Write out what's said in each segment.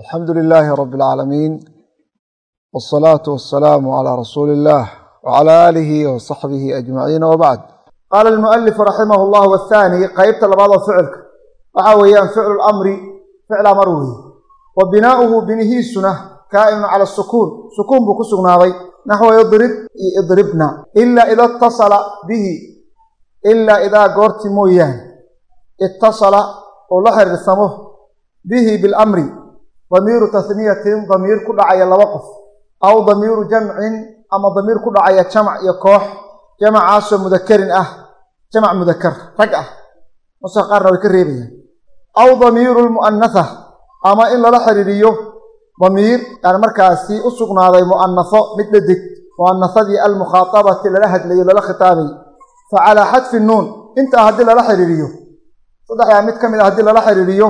alxamdu lilaahi rabi alcaalamiin wsalaatu wasalaamu calaa rasuuli illaah wcala aalihi wasaxbihi ajmaciin wabacd qaala almualifu raximah llah wathani qeybta labaad oo ficilka. Waxaa weeyaan ficlu lamri ficl amar weeye wa binaa'uhu binihiisuna kaa'inun cala sukuun sukuun buu ku sugnaaday. Naxwa idrib iyo idribna. Ila ida itasala bihi. Ilaa idaa goorti mooyaane. Itasala oo la xiriirsamo bihi bilamri damiiru tasniyatin damiir ku dhacaya laba qof. Aw damiiru jamcin ama damiir ku dhacaya jamac iyo koox. Jamacaasoo mudakarin ah jamac mudakar rag ah. Nusa qaarna way ka reebayaan. Aw damiiru lmu'anatha ama in lala xiriiriyo damiir yani markaasi u sugnaaday mu'anatho mid dhadig. Mu'anathadii almukhaatabati lala hadlayo lala khitaabay. Fa calaa xadfi nuun intaa haddii lala xiriiriyo. Saddexdaa mid ka mid a haddii lala xiriiriyo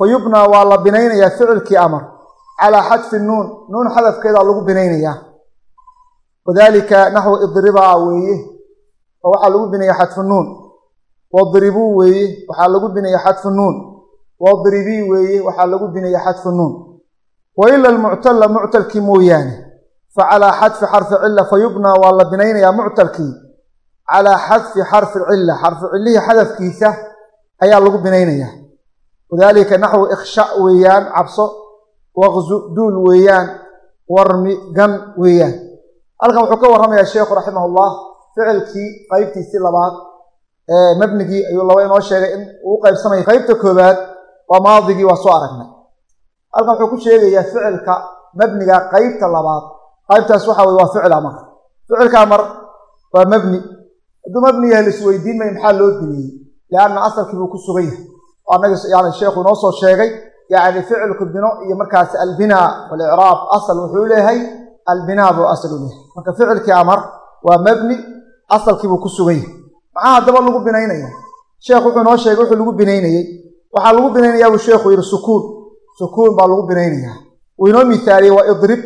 fa yubnaa waa la binaynayaa ficilkii amar calaa xadfi nuun. Nuun xadafkeedaa lagu binaynayaa. Wadaalika naxwu idribaa weeye. Oo waxaa lagu binaya xadfu nuun. Wadribuu weeye waxaa lagu binaya xadfu nuun. Wadribii weeye waxaa lagu binaya xadfu nuun. Wa ila almuctalla muctalkii mooyaane. Fa calaa xadfi xarfi cilla fa yubnaa waa la binaynayaa muctalkii calaa xadfi xarfi cilla xarfu cillihii xadafkiisa ayaa lagu binaynayaa wadaalika naxwu ikhsha weeyaan cabso waqzu duul weeyaan warmi gan weeyaan. Halkan wuxuu ka warramayaa sheekhu raximahullah ficilkii qeybtiisii labaad ee mabnigii ayuu laba inoo sheegay in uu qaybsamaya qeybta koobaad waa maadigii waa soo aragnay. Halkan wuxuu ku sheegayaa ficilka mabniga qeybta labaad. Qaybtaas waxa weye waa ficil amar. Ficilka amar waa mabni. Hadduu mabni yahay laisweydiin may maxaa loo duniyey lianna asalkii buu ku sugan yahay sheekhu inoo soo sheegay yacni ficilku bino iyo markaasi albinaa walicraab asal wuxuu leeyahay albinaa buu asal u leeyahay marka ficilkii amar waa mabni asalkiibuu ku sugan yahay. Maxaa haddaba lagu binaynaya. Sheekh wuxuu inoo sheegay wuxuu lagu binaynayey waxaa lagu binaynayaa buu sheekhu yidhi sukuun sukuun baa lagu binaynayaa. Uu inoo mithaaliyey waa idrib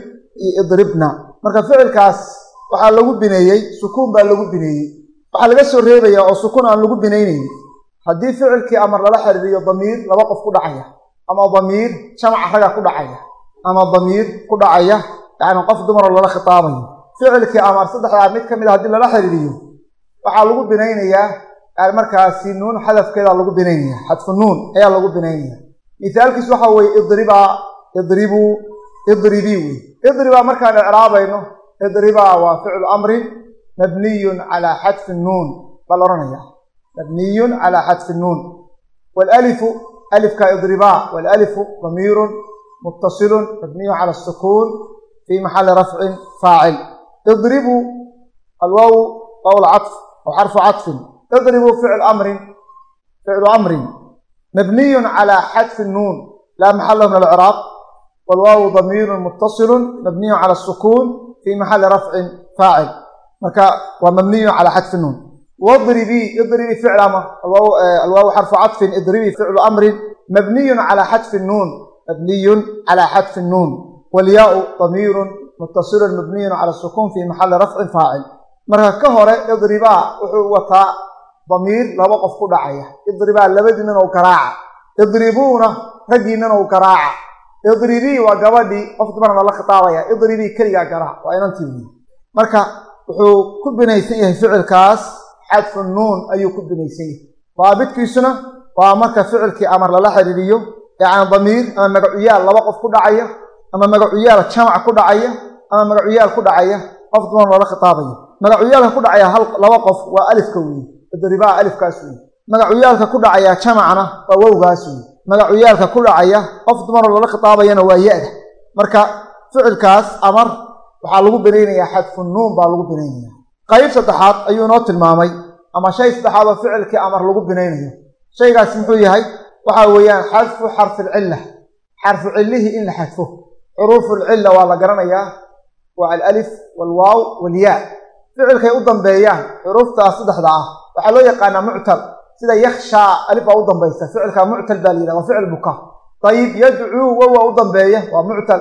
iyo idribna. Marka ficilkaas waxaa lagu bineeyey sukuun baa lagu bineeyey waxaa laga soo reebayaa oo sukuun aan lagu binaynaynin haddii ficilkii amar lala xiriiriyo damiir laba qof ku dhacaya. Ama damiir jamaca raga ku dhacaya. Ama damiir ku dhacaya yacni qof dumaroo lala khitaabayo ficilkii amar saddexdaa mid ka mid a haddii lala xiriiriyo waxaa lagu binaynayaa yani markaasi nuun xadafkeedaa lagu binaynaya xadfu nuun ayaa lagu binaynaya mithaalkiis waxaa weeye idribaa idribuu idribii wey idribaa markaan icraabayno idribaa waa ficlu amrin mabniyun calaa xadfi nuun baa la odhanaya mabniyun calaa xadfi nuun waalalifu alifka idribaa waalalifu damiirun muttasilun mabniyun cala asukuun fii maxalli rafcin faacil idribuu alwaaw waaw lcatf aw xarfu catfin idribuu ficl amrin ficlu amrin mabniyun calaa xadfi nuun laa maxala min alciraaq waalwaawu damiirun muttasilun mabniyun cala asukuun fii maxalli rafcin faacil marka waa mabniyun calaa xadfi nuun wadribii idribii ficl amr alwaawu xarfu catfin idribii ficlu amrin mabniyun calaa xadfi nuun. Mabniyun calaa xadfi nuun. Walyaau damiirun muttasilun mabniyun cala sukuun fii maxalli rafcin faacil marka ka hore idribaa wuxuu wataa damiir laba qof ku dhacaya. Idribaa labadiinan ou garaaca idribuuna raggiinan ou garaaca idribii waa gabadhii qof dumarna la khitaabaya. Idribii keligaa garaac waa inantii marka ku binaysan yahay ficilkaas xadfu nuun ayuu ku binaysan yahay. Daabitkiisuna waa marka ficilkii amar lala xiriiriyo yacni damiir ama magacuyaal laba qof ku dhacaya ama magacuyaal jamac ku dhacaya ama magacuyaal ku dhacaya qof dumar loola khitaabayo magacuyaalka ku dhacaya laba qof waa alifka weeye idribaa alifkaas weeye magacuyaalka ku dhacaya jamacna waa wowgaas weeye magacuyaalka ku dhacaya qof dumaroo loola khitaabayana waa ya-da. Marka ficilkaas amar waxaa lagu binaynayaa xadfu nuun baa lagu binaynaya qayb saddexaad ayuu inoo tilmaamay ama shay saddexaad oo ficilkii amar lagu binaynayo. Shaygaas muxuu yahay waxaa weeyaan xadfu xarfilcilla xarfu cillihii in la xadfo xuruufulcilla waa la garanayaa waa alalif waalwaaw waalyaa ficilkay u dambeeyaan xuruuftaas saddexda ah. Waxaa loo yaqaanaa muctal. Sida yakhshaa alif baa u dambaysa ficilka muctal baa la yidhaha waa ficil buka. Dayib yadcuu wowaa u dambeeya waa muctal.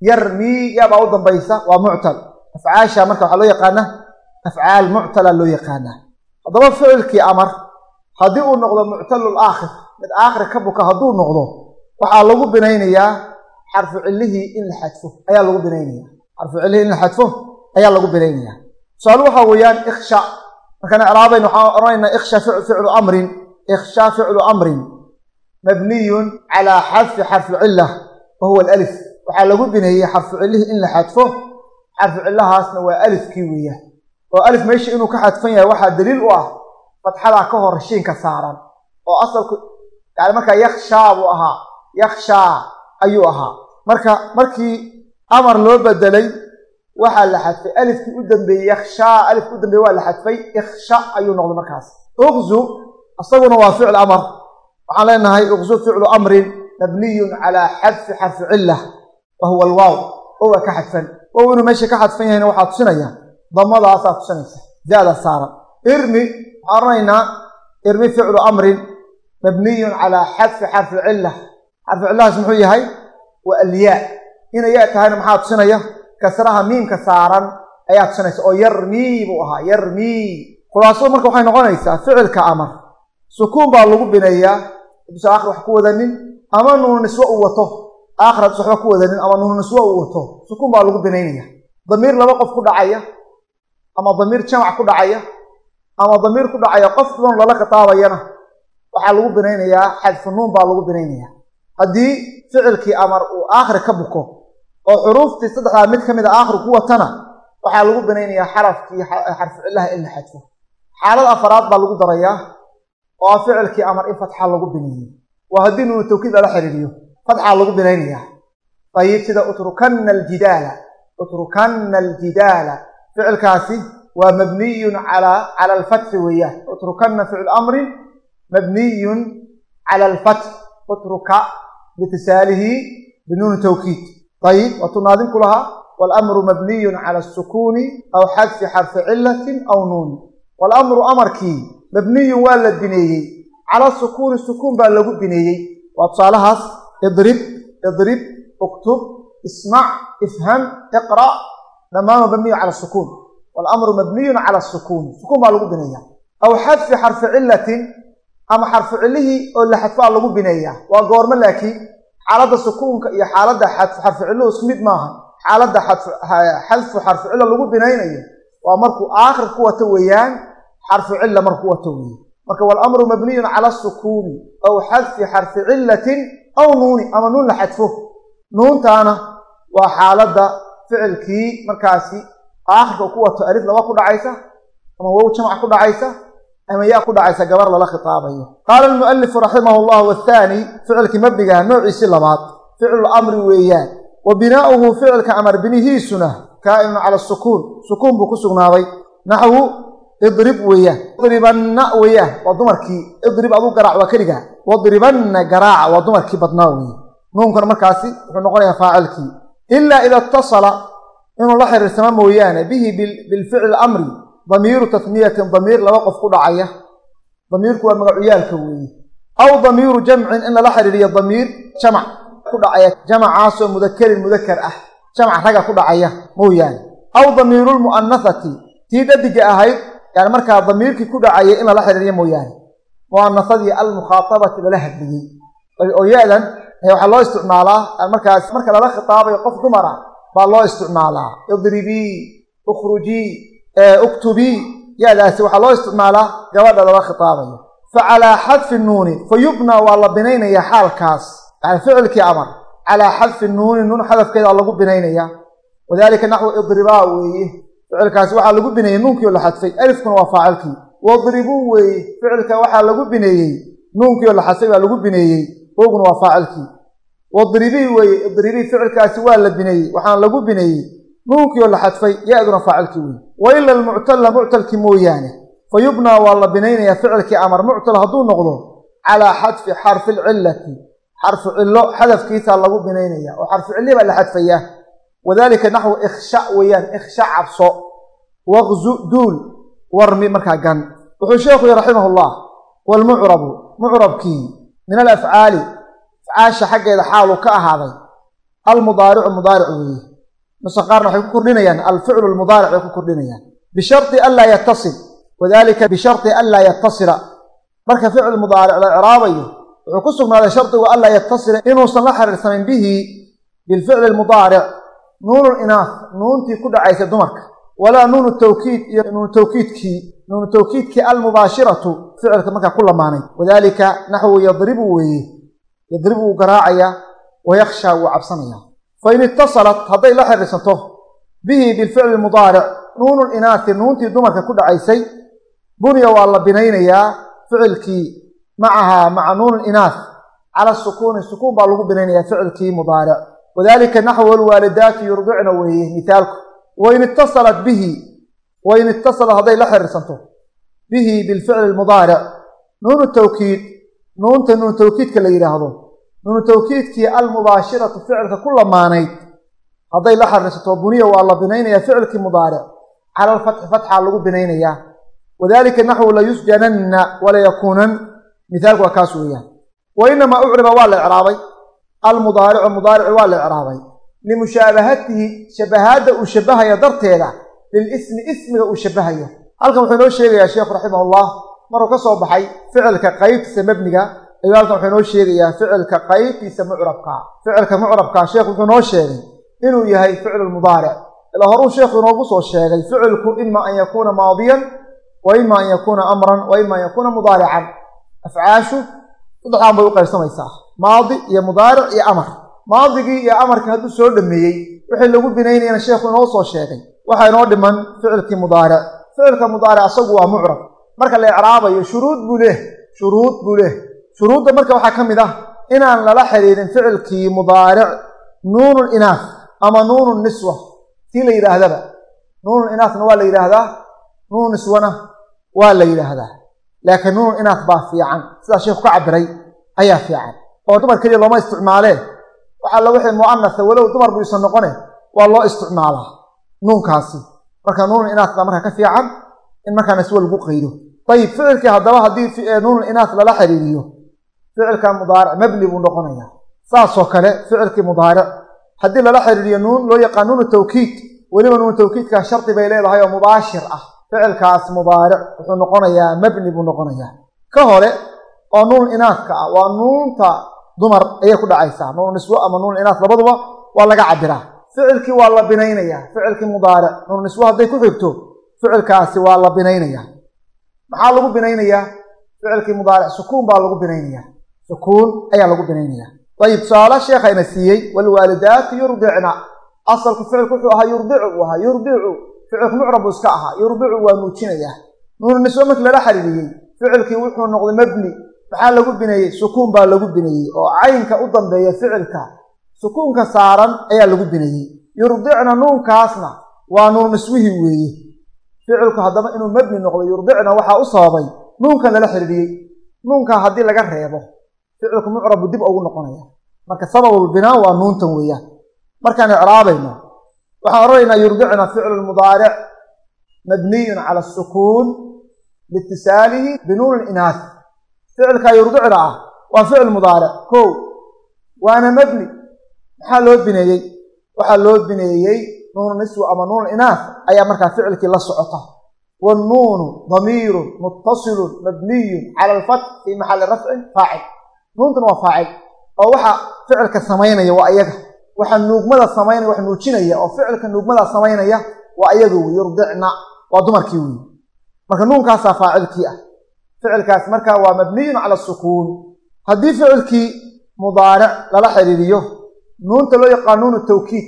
Yarmii yaabaa u dambaysa waa muctal afcaasha marka waxaa loo yaqaana afcaal muctala loo yaqaanaa. Haddaba ficilkii amar haddii uu noqdo muctalul aakhir mid aakhir ka buka hadduu noqdo waxaa lagu binaynayaa xarfu cillihii in la xadfo ayaa lagu binaynaya xarfu cillihii in la xadfo ayaa lagu binaynaya tusaale waxaa weeyaan ikhsha markaan icraabayn waxaan odhanaynaa ikhsha ficlu amrin ikhsha ficlu amrin mabniyun calaa xadfi xarfi cillah wa huwa alif waxaa lagu bineeyey xarfu cillihii in la xadfo xarfu cillahaasna waa alifkii weeyaan oo alif meesha inuu ka xadfan yahay waxaa daliil u ah fatxadaa ka hor shiinka saaran oo asalku yani markaa yakhshaa buu ahaa yakhshaa ayuu ahaa. Marka markii amar loo bedelay waxaa la xadfay alifkii u dambeeyey yakhshaa alifkii u dambeeyey waa la xadfay ikhsha ayuu noqday markaas. Uqzu isaguna waa ficl amar. Waxaan leenahay uqzu ficlu amrin mabniyun calaa xadfi xarfi cillah wa huwa alwaaw oo waa ka xadfan wow inuu meesha ka xadfan yahayna waxaa tusinaya damadaasaa tusinaysa. Daada saaran irmi waxaan odhanaynaa irmi ficlu amrin mabniyun calaa xadfi xarfi cillah. Xarfi cillahaas muxuu yahay waa alyaa. Inay yaa tahayna maxaa tusinaya? Kasraha miimka saaran ayaa tusinaysa oo yarmii buu ahaa yarmii khulaasadu marka waxay noqonaysaa ficilka amar. Sukuun baa lagu bineeyaa dusa wax ku wadanin. Ama nuunu niswo uu wato aakhir hadus waxba ku wadanin ama nuunu niswo uu wato sukuun baa lagu binaynaya damiir laba qof ku dhacaya ama damiir jamac ku dhacaya ama damiir ku dhacaya qof duban lala khitaabayana waxaa lagu binaynayaa xadfu nuun baa lagu binaynayaa haddii ficilkii amar uu aakhir ka buko oo xuruuftii saddexdaa mid ka mid a aakhir ku watana waxaa lagu binaynayaa xarafkii xarfu cillaha in la xadfo xaalad afaraad baa lagu darayaa oo ah ficilkii amar in fatxa lagu bineeyey waa haddii nuunu tawkiid lala xiriiriyo fatxaa lagu binaynayaa. Ayib sida utrukanna aljidaala. Utrukanna aljidaala. Ficilkaasi waa mabniyun cala alfatxi weeyaan. Utrukanna ficlu amrin mabniyun cala alfatx utruka bitisaalihi binuuni tawkiid. Ayib waatuu naadinku lahaa. Waalamru mabniyun cala asukuuni aw xadfi xarfi cillatin aw nuuni waalamru amarkii mabniyun waa la bineeyey. Cala sukuuni sukuun baa lagu bineeyey. Waa tusaalahaas idrib idrib uktub ismac ifham iqra' dhammaan waa mabniyu cala sukuun waalamru mabniyun cala sukuuni sukuun baa lagu bineeya aw xadfi xarfi cillatin ama xarfu cillihii oo la xadfaa lagu bineeyaa waa goormo laakiin xaaladda sukuunka iyo xaaladda xarfu cilluhu isku mid maaha xaaladda xadfu xarfu cilla lagu binaynayo waa markuu aakhir ku wato weeyaan xarfu marka waalamru mabniyun cala sukuuni aw xadfi xarfi cillatin aw nuuni ama nuun la xadfo. Nuuntaana waa xaaladda ficilkii markaasi aakhirka ku wato alif laba ku dhacaysa ama wow jamac ku dhacaysa ama yaa ku dhacaysa gabar lala khitaabayo. Qaala almu'alifu raximah llah wathaani ficilkii mabnigaha noociisii labaad. Ficlu amri weeyaan wa binaa'uhu ficilka amar binihiisuna kaa'inun cala sukuun sukuun buu ku sugnaaday. Naxwu idrib weeyaan idribanna weeyaan waa dumarkii idrib aduu garaac waa keligaa wadribanna garaaca waa dumarkii badnaa weeye nuunkana markaasi wuxuu noqonayaa faacilkii. Ilaa ida itasala inuu la xiriirsamo mooyaane bihi bilficli amri damiiru tasniyatin damiir laba qof ku dhacaya. Damiirku waa magacuyaalka weeye aw damiiru jamcin in lala xiriiriyo damiir jamac ku dhacaya. Jamacaasoo mudakerin mudakar ah. Jamac raga ku dhacaya mooyaane. Aw damiirulmu'anasati tii dhadiga ahayd yani markaa damiirkii ku dhacaya in lala xiriiriyo mooyaane mu'anasadii almukhaatabati lala hadliyey. Oo ya-dan waxaa loo isticmaalaa markaas marka lala khitaabayo qof dumara baa loo isticmaalaa. Idribii ukhrujii uktubii ya-daasi waxaa loo isticmaalaa gabadha lala khitaabayo. Fa calaa xadfi nuuni fa yubnaa waa la binaynaya xaalkaas. Yani ficilkii amar calaa xadfi nuuni nuun xadafkeeda lagu binaynaya wadalika naxwu idribaa weeye ficilkaasi waxaa lagu bineeyey nuunkiio la xadfay. Alifkuna waa faacilkii. Wadribuu weeye ficilka waxaa lagu bineeyey nuunkiio la xadfay baa lagu bineeyey wowguna waa faacilkii. Wadribii weeye idribii ficilkaasi waa la bineeyey waxaana lagu bineeyey nuunkiio la xadfay ya-duna faacilkii weeye wa ila almuctalla muctalkii mooyaane. Fa yubnaa waa la binaynayaa ficilkii amar. Muctal hadduu noqdo calaa xadfi xarfi lcillati xarfu cillo xadafkiisaa lagu binaynaya oo xarfu cilli baa la xadfayaa wadalika naxwu ikhsha weeyaan ikhsha cabso waqzu duul warmi markaa gan. Wuxuu sheekhu yihi raximah llah waalmucrabu mucrabkii min alafcaali afcaasha xaggeeda xaaluu ka ahaaday. Almudaaricu mudaaric weeye nuse qaarna waxay ku kordhinayaan alficlu lmudaaric bay ku kordhinayaan. Bisharti anlaa yatasil wadalika bisharti anlaa yatasila marka ficil mudaaric la icraabayo wuxuu ku sugnaaday shardigu anlaa yatasila inuusan la xiriirsanayn bihi bilficli almudaaric nuunu inaaf nuuntii ku dhacaysa dumarka. Walaa nuunu tawkiid iyo nuunu tawkiidkii nuunu tawkiidkii almubaashiratu ficilka markaa ku lamaanay. Wadaalika naxwu yadribu weeye yadribu wuu garaacaya wayakhshaa wuu cabsanaya. Fain itasalat hadday la xiriirsanto bihi bilficli mudaaric nuunu inaasi nuuntii dumarka ku dhacaysay bunya waa la binaynayaa ficilkii macahaa maca nuun inaas cala sukuuni sukuun baa lagu binaynaya ficilkii mudaaric wadalika naxwu alwaalidaati yurdicna weeye mithaalku wain itasalat bihi wain itasalat hadday la xiriirsanto bihi bilficli mudaaric nuunu tawkiid nuunta nuunu tawkiidka la yidhaahdo nuunu tawkiidkii almubaashiratu ficilka ku lamaanayd hadday la xiriirsanto buniya waa la binaynaya ficilkii mudaaric cala alfatxi fatxaa lagu binaynayaa. Wadalika naxwu layusjananna walayakuunan mithaalku waa kaas weeyaan. Wa ucriba waa la icraabay almudaaricu mudaaricu waa la icraabay. limushaabahatihi shabahaadda uu shabahayo darteeda lilismi ismiga uu shabahayo halkan wuxuu inoo sheegayaa sheekhu raximahullah maruu ka soo baxay ficilka qaybtiisa mebniga ayuu halkan wuxuu inoo sheegayaa ficilka qaybtiisa mucrabkaa ficilka mucrabkaa sheekhu wuxuu inoo sheegay inuu yahay ficlu mudaaric. Ila horuu sheekhu inoogu soo sheegay ficilku ima an yakuuna maadiyan wa ima an yakuuna amran wa ima an yakuuna mudaarican. Afcaashu saddexdaan bay u qaybsamaysaa maadi iyo mudaaric iyo amar. Maadigii iyo amarkii hadduu soo dhameeyey wixii lagu binaynayana sheekhu inoo soo sheegay waxaa inoo dhiman ficilkii mudaaric. Ficilka mudaaric asagu waa mucrab. Marka la icraabayo shuruud buu leh shuruud buu leh. Shuruudda marka waxaa ka mid ah inaan lala xiriirin ficilkii mudaaric nuunul inaaf ama nuunu niswa. Tii la yidhaahdaba. Nuunul inaafna waa la yidhaahdaa nuunu niswana waa la yidhaahdaa. Laakiin nuunul inaaf baa fiican. Sidaa sheekhu ka cabiray ayaa fiican oo dumar keliya looma isticmaalee waxaa la wixii mu'anasa walow dumar buu noqone waa loo isticmaalaa nuunkaasi. Marka nuunul inaaf baa markaa ka fiican in markaa niswo lagu qaydo ayib ficilkii haddaba haddii nuunul inaaf lala xiriiriyo ficilka mudaaric mabni buu noqonaya saasoo kale ficilkii mudaaric haddii lala xiriiriyo nuun loo yaqaan nuunu tawkiid weliba nuunu tawkiidkaa shardi bay leedahay oo mubaashir ah. Ficilkaas mudaaric wuxuu noqonayaa mabni buu noqonayaa. Ka hore oo nuun inaafka ah waa nuunta dumar ayay ku dhacaysaa. Nuun niswo ama nuun inaaf labaduba waa laga cabiraa. Ficilkii waa la binaynayaa. Ficilkii mudaaric nuun niswo hadday ku xigto ficilkaasi waa la binaynayaa. Maxaa lagu binaynayaa? Ficilkii mudaaric sukuun baa lagu binaynayaa. Sukuun ayaa lagu binaynayaa. Ayib tusaale sheekhayna siiyey walwaalidaatu yurdicna asalku ficilku wuxuu ahaa yurdicu uu ahaa yurdicu ficilku mucrab buu iska ahaa. Yurdicu waa nuujinayaa nuunu niswo markii lala xiriiriyey ficilkii wuxuu noqday mabni maxaa lagu bineeyey sukuun baa lagu bineeyey oo caynka u dambeeya ficilka. Sukuunka saaran ayaa lagu bineeyey yurdicna nuunkaasna waa nuun niswihii weeye. Ficilku haddaba inuu mabni noqdo yurdicna waxaa u sababay nuunkan lala xiriiriyey nuunkaa haddii laga reebo ficilku mucrabu dib ugu noqonaya. Marka sababulbinaa waa nuuntan weeyaan. Markaan icraabayno waxaan odhanaynaa yurdicna ficlu mudaaric mabniyun cala asukuun liitisaalihi binuuni inaas ficilkaa yurdicna ah waa ficil mudaaric kow waana mabni. Maxaa loo bineeyey? Waxaa loo bineeyey nuunu niswa ama nuun inaas ayaa markaa ficilkii la socota. Wannuunu damiirun muttasilun mabniyun cala alfatx fii maxalli rafcin faacil. Nuuntuna waa faacil oo waxa ficilka samaynaya waa ayaga waxa nuugmada samaynaya wax nuujinaya oo ficilka nuugmada samaynaya waa ayaga wey yurdicna waa dumarkii wey marka nuunkaasaa faacilkii ah ficilkaas marka waa mabniyun cala sukuun. Haddii ficilkii mudaaric lala xiriiriyo nuunta loo yaqaan nuunu tawkiid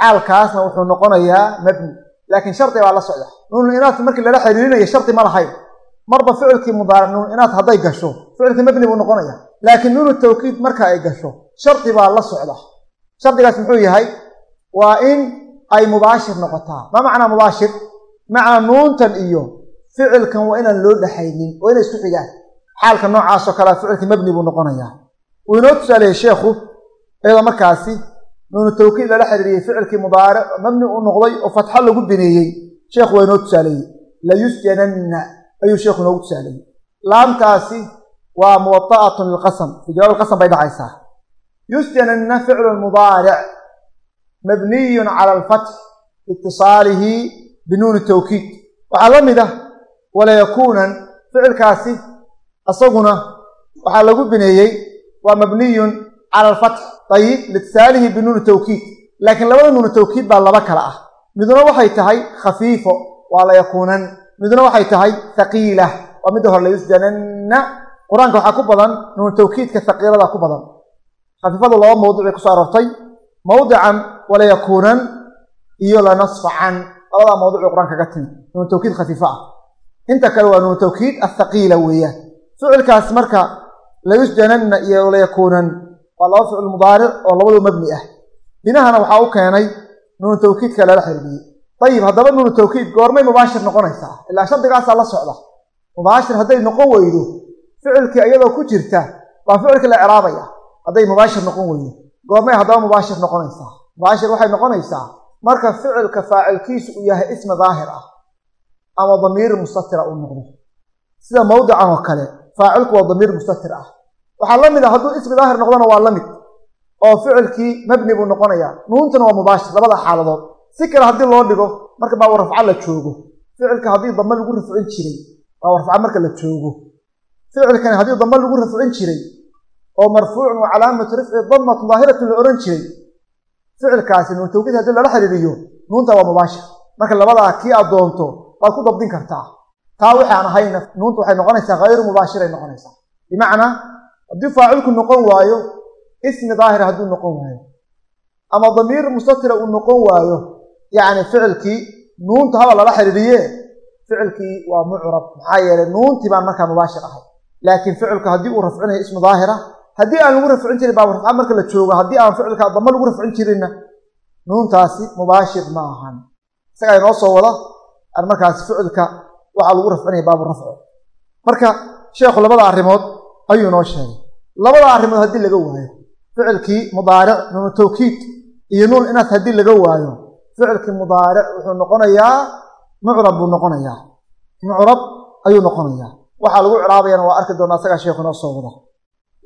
xaalkaasna wuxuu noqonayaa mabni laakiin shardi baa la socda. Nuunu inaas markii lala xiriirinayo shardi ma lahayn. Marba ficilkii mudaaric nuunu inaas hadday gasho ficilkii mabni buu noqonaya laakiin nuunu tawkiid marka ay gasho shardi baa la socda. Shardigaas muxuu yahay waa in ay mubaashir noqotaa. Ma macnaa mubaashir? Macnaa nuuntan iyo ficilkan waa inaan loo dhaxaynin oo inay isku xigaan. Xaalka noocaasoo kalea ficilkii mabni buu noqonayaa wuu inoo tusaaleeyey sheekhu iyadoo markaasi nuunu tawkiid lala xiriiriyey ficilkii mudaaric mabni uu noqday oo fatxo lagu bineeyey. Sheekhu waa inoo tusaaleeyey. Layusjananna ayuu sheekhu inoogu tusaaleeyey. Laamtaasi waa muwaa'atun lilqasam fii jawaab bay dhacaysaa. Yusjananna ficlu mudaaric mabniyun cala alfatx itisaalihi binuuni tawkiid. Waxaa la mid ah walayakuunan ficilkaasi isaguna waxaa lagu bineeyey waa mabniyun cala alfatx ayib litisaalihi binuuni tawkiid. Laakiin labada nuunu tawkiid baa laba kale ah. Miduna waxay tahay khafiifo waa la yakuunan miduna waxay tahay haqiila waa midda hore layusjananna qur'aanka waxaa ku badan nuunu tawkiidka haqiilada ku badan. Khafiifadu laba mawduc bay ku soo aroortay. Mawdican walayakuunan iyo lanasfacan labadaa mawduc bay qur'aanka kaga timi nuunu tawkiid khafiifo ah inta kale waa nuunu tawkiid athaqiila weeyaan. Ficilkaas marka layusjananna iyo layakuunan waa laba ficil mudaaric oo labadu mabni ah. Binahana waxaa u keenay nuunu tawkiidka lala xiriiriyey ayib haddaba nuunu tawkiid goormay mubaashir noqonaysaa. Ilaa shardigaasaa la socda. Mubaashir hadday noqon weydo ficilkii iyadoo ku jirta baa ficilkii la ciraabaya hadday mubaashir noqon weydo goormay haddaba mubaashir noqonaysaa. Mubaashir waxay noqonaysaa marka ficilka faacilkiisu uu yahay ismi daahir ah ama damiir mustatira uu noqdo. Sida mawdican oo kale faacilku waa damiir mustatir ah. Waxaa la mid ah hadduu ismi daahir noqdona waa la mid oo ficilkii mabni buu noqonayaa nuuntuna waa mubaashir labada xaaladood. Si kale haddii loo dhigo marka baa rafca la joogo. Ficilka haddii damba lagu rafcin jiray baa rafca marka la joogo. Ficilkani haddii damba lagu rafcin jiray oo marfuucun wa calaamatu rafci damatun daahiratun la ohan jiray ficilkaasi nuun tawkiid haddii lala xiriiriyo nuunta waa mubaashir. Marka labadaa kii aad doonto waad ku dabdin kartaa taa waxaan ahayna nuunta waxay noqonaysaa hayru mubaashiray noqonaysaa. Bimacnaa haddii faacilku noqon waayo ismi daahira hadduu noqon waayo ama damiir mustatira uu noqon waayo yacni ficilkii nuunta haba lala xiriiriye ficilkii waa mucrab. Maxaa yeelay nuuntii baan markaa mubaashir ahay. Laakiin ficilku haddii uu rafcinayo ismi daahira haddii aan lagu rafcin jirin baa rafca marka la joogo haddii aan ficilka damba lagu rafcin jirinna nuuntaasi mubaashir ma ahan. Isagaa inoo soo wada aan markaasi ficilka waxaa lagu rafcinaya baabu rafco marka sheekhu labada arrimood ayuu inoo sheegay. Labada arrimood haddii laga waayo ficilkii mudaaric nuunu tawkiid iyo nuun inaas haddii laga waayo ficilkii mudaaric wuxuu noqonayaa mucrab buu noqonayaa. Mucrab ayuu noqonayaa. Waxaa lagu ciraabayana waa arki doonaa isagaa sheekhu inoo soo wada.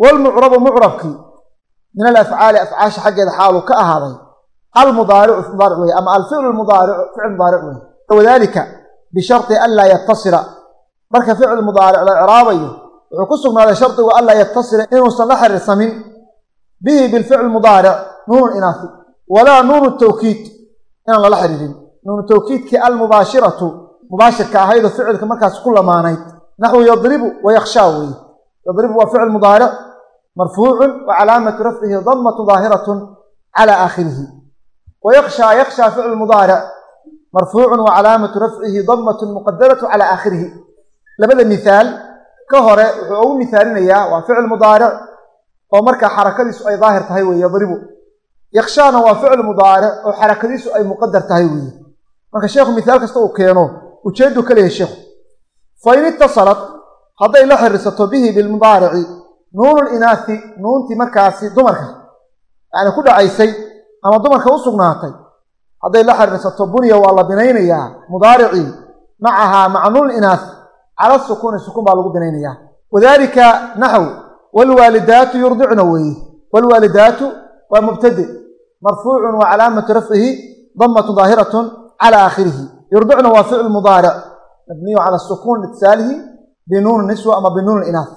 Waalmucrabu mucrabkii min alafcaali afcaasha xaggeeda xaaluu ka ahaaday almudaaricu mudaaric weye ama alficlu mudaaricu ficil mudaaric weye wadaalika bisharti anlaa yatasila marka ficil mudaaric la ciraabayo wuxuu ku sugnaaday shardigu anlaa yatasila inuusan la xiriirsamin bihi bilficl mudaaric nuunu inaafi walaa nuunu tawkiid inaan lala xiriirin nuunu tawkiidkii almubaashiratu mubaashirka ahaydoo ficilka markaas ku lamaanayd naxwu yadribu wa yakhshaa weeye yadribu waa ficil mudaaric marfuucun wa calaamatu rafcihi damatun daahiratun cala aakhirihi wa yakhshaa yakhshaa ficil mudaaric marfuucun wa calaamatu rafcihi damatun muqadaratu cala aakhirihi. Labada mihaal ka hore wuxuu ugu mihaalinayaa waa ficil mudaaric oo markaa xarakadiisu ay daahir tahay weeye yadribu. Yakhshaana waa ficil mudaaric oo xarakadiisu ay muqadar tahay weeye. Marka sheekhu mihaal kasta uu keeno ujeedu ka leeyahay sheekhu. Fa in itasalat hadday la xiriirsato bihi bilmudaarici nuunul inaafi nuuntii markaasi dumarka yacni ku dhacaysay ama dumarka u sugnaatay hadday la xiriirsato bunya waa la binaynayaa mudaaricii macahaa maca nuunul inaaf cala sukuuni sukuun baa lagu binaynayaa. Wadaalika naxw waalwaalidaatu yurdicna weeye waalwaalidaatu waa mubtade marfuucun wa calaamatu rafcihi damatun daahiratun cala aakhirihi. Yurdicna waa ficil mudaaric mabniyu cala sukuun litisaalihi binuuni niswa ama binuuni inaaf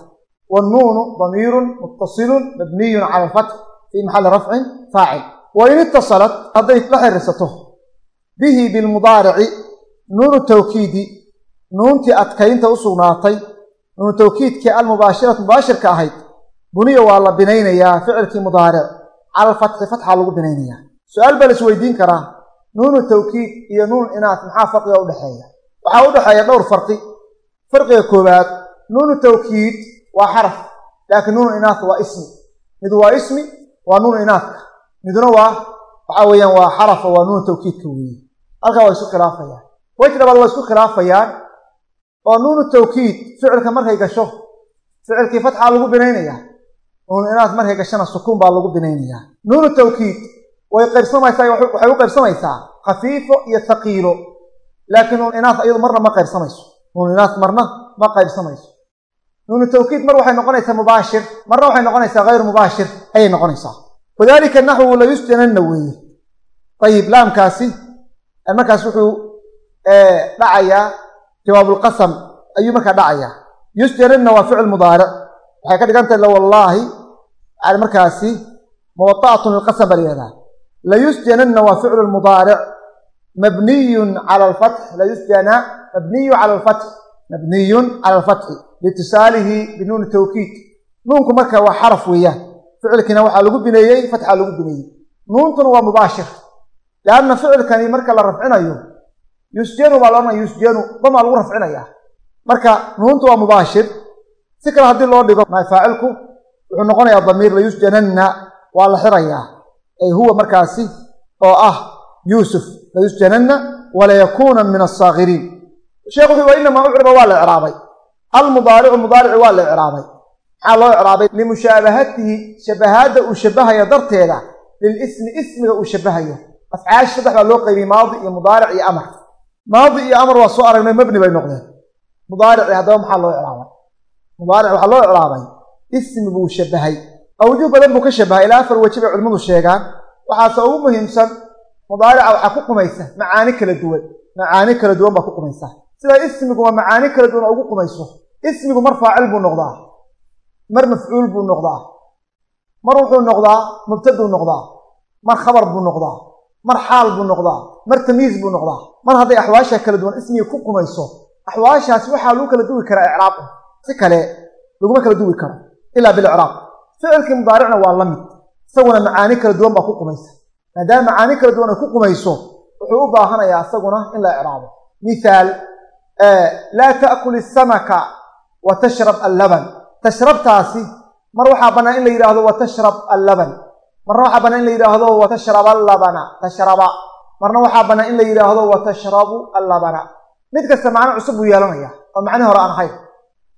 wannuunu damiirun muttasilun mabniyun cala alfatx fii maxalli rafcin faacil wain itasalat hadday la xiriirsato. Bihi bilmudaarici nuunu tawkiidi nuuntii adkaynta u sugnaatay nuunu tawkiidkii almubaashiratu mubaashirka ahayd buniya waa la binaynayaa ficilkii mudaaric. Cala alfatxi fatxaa lagu binaynayaa. Su'aal baa la isweydiin karaa nuunu tawkiid iyo nuun inaaf maxaa farqiga udhexeeya waxaa u dhexeeya dhowr farqi. Farqiga koowaad nuunu tawkiid waa xaraf laakiin nuunu inaaf waa ismi. Mid waa ismi waa nuunu inaafka midna waa waxaa weeyaan waa xarafa waa nuunu tawkiidka weeye. Halkaa waa isku khilaafayaan wejh labaad waa isku khilaafayaan oo nuunu tawkiid ficilka markay gasho ficilkii fatxaa lagu binaynayaa nuunu inaaf markay gashana sukuun baa lagu binaynayaa. Nuunu tawkiid way qaybsamaysaa waxay u qaybsamaysaa khafiifo iyo haqiilo laakiin nuun inaaf iyadu marna ma qaybsamayso. Nuun inaaf marna ma qaybsamayso. Nuunu tawkiid mar waxay noqonaysaa mubaashir marna waxay noqonaysaa hayr mubaashir ayay noqonaysaa wadaalika naxwu layusjananna weeye. Ayib laamkaasi markaas wuxuu dhacayaa jawaabulqasam ayuu markaa dhacayaa yusjananna waa ficil mudaaric waxay ka dhigan tahay lawallaahi markaasi muwaa'atun lilqasam baa layihahdaa layusjananna waa ficlu mudaaric mabniyun cala alfatx layusjana mabniyu cala alfatx mabniyun cala alfatxi liitisaalihi binuuni tawkiid. Nuunku marka waa xaraf weeyaan ficilkiina waxaa lagu bineeyey fatxaa lagu bineeyey. Nuuntuna waa mubaashir lianna ficilkani marka la rafcinayo yusjanu baa laodhanaya yusjanu damaa lagu rafcinaya marka nuuntu waa mubaashir si kale haddii loo dhigo faacilku wuxuu noqonayaa damiir layusjananna waa la xirayaa. Ay huwa markaasi oo ah yuusuf layusjananna walayakuuna min asaakiriin sheekh wuxuu inamaa ucriba waa la icraabay almudaaricu mudaarici waa la icraabay maxaa loo icraabay limushaabahatihi shabahaadda uu shabahaya darteeda lilismi ismiga uu shabahayo. Afcaash saddex baa loo qaybiyey maadi iyo mudaaric iyo amar. Maadi iyo amar waa soo aragnay mabni bay noqdeen. Mudaarici haddaba maxaa loo icraabay mudaaric waxaa loo icraabay ismi buu shabahay. Awjuh badan buu ka shabahay ilaa afar weji bay culimmadu sheegaan. Waxaase ugu muhiimsan mudaarica waxaa ku qumaysa macaani kala duwan. Macaani kala duwan baa ku qumaysa. Sida ismigu waa macaani kala duwan ugu qumayso ismigu mar faacil buu noqdaa mar mafcuul buu noqdaa. Mar wuxuu noqdaa mubtaduu noqdaa. Mar khabar buu noqdaa. Mar xaal buu noqdaa. Mar tamyiiz buu noqdaa. Mar hadday axwaasha kala duwan ismiga ku qumayso axwaashaas waxaa lagu kala duwi karaa icraab. Si kale laguma kala duwi karo ilaa bilicraab ficilkii mudaaricna waa la mid. Isaguna macaani kala duwan baa ku qumaysa. Maadaama macaani kala duwan ay ku qumayso wuxuu u baahanayaa isaguna in la icraabo. Mithaal laa ta'kul isamaka wa tashrab allaban tashrabtaasi mar waxaa bannaan in la yidhaahdo wa tashrab allaban. Marna waxaa bannaan in la yidhaahdo wa allabana. Tashraba. Marna waxaa bannaan in la yidhaahdo wa tashrabu allabana. Mid kasta macno cusub buu yeelanaya oo macni hore aan ahayn.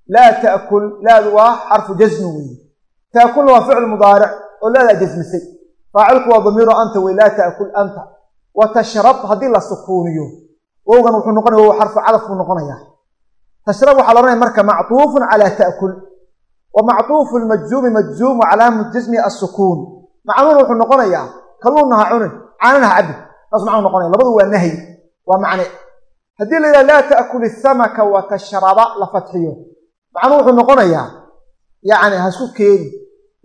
Laa ta'kul laadu waa xarfu jasmi weeye. Ta'kulna waa ficil mudaaric oo laadaa jasmisay faacilku waa damiiru anta wey laa ta'kul anta. Wa tashrab haddii la sukuuniyo wowgan wuxuu noqonaya wow xarfu cadaf buu noqonaya tashrab waxaa la odhanaya marka mactuufun calaa ta'kul wa mactuufu lmajzuumi majzuum wa calaamatu jasmi assukuun macnuuna wuxuu noqonayaa kalluunna ha cunin caanana ha cabbi saas macnuu noqonaya labadu waa nahyi waa macne haddii la yidhaha laa ta'kul isamaka wa tashraba la fatxiyo macnuu wuxuu noqonayaa yacni ha isku keeni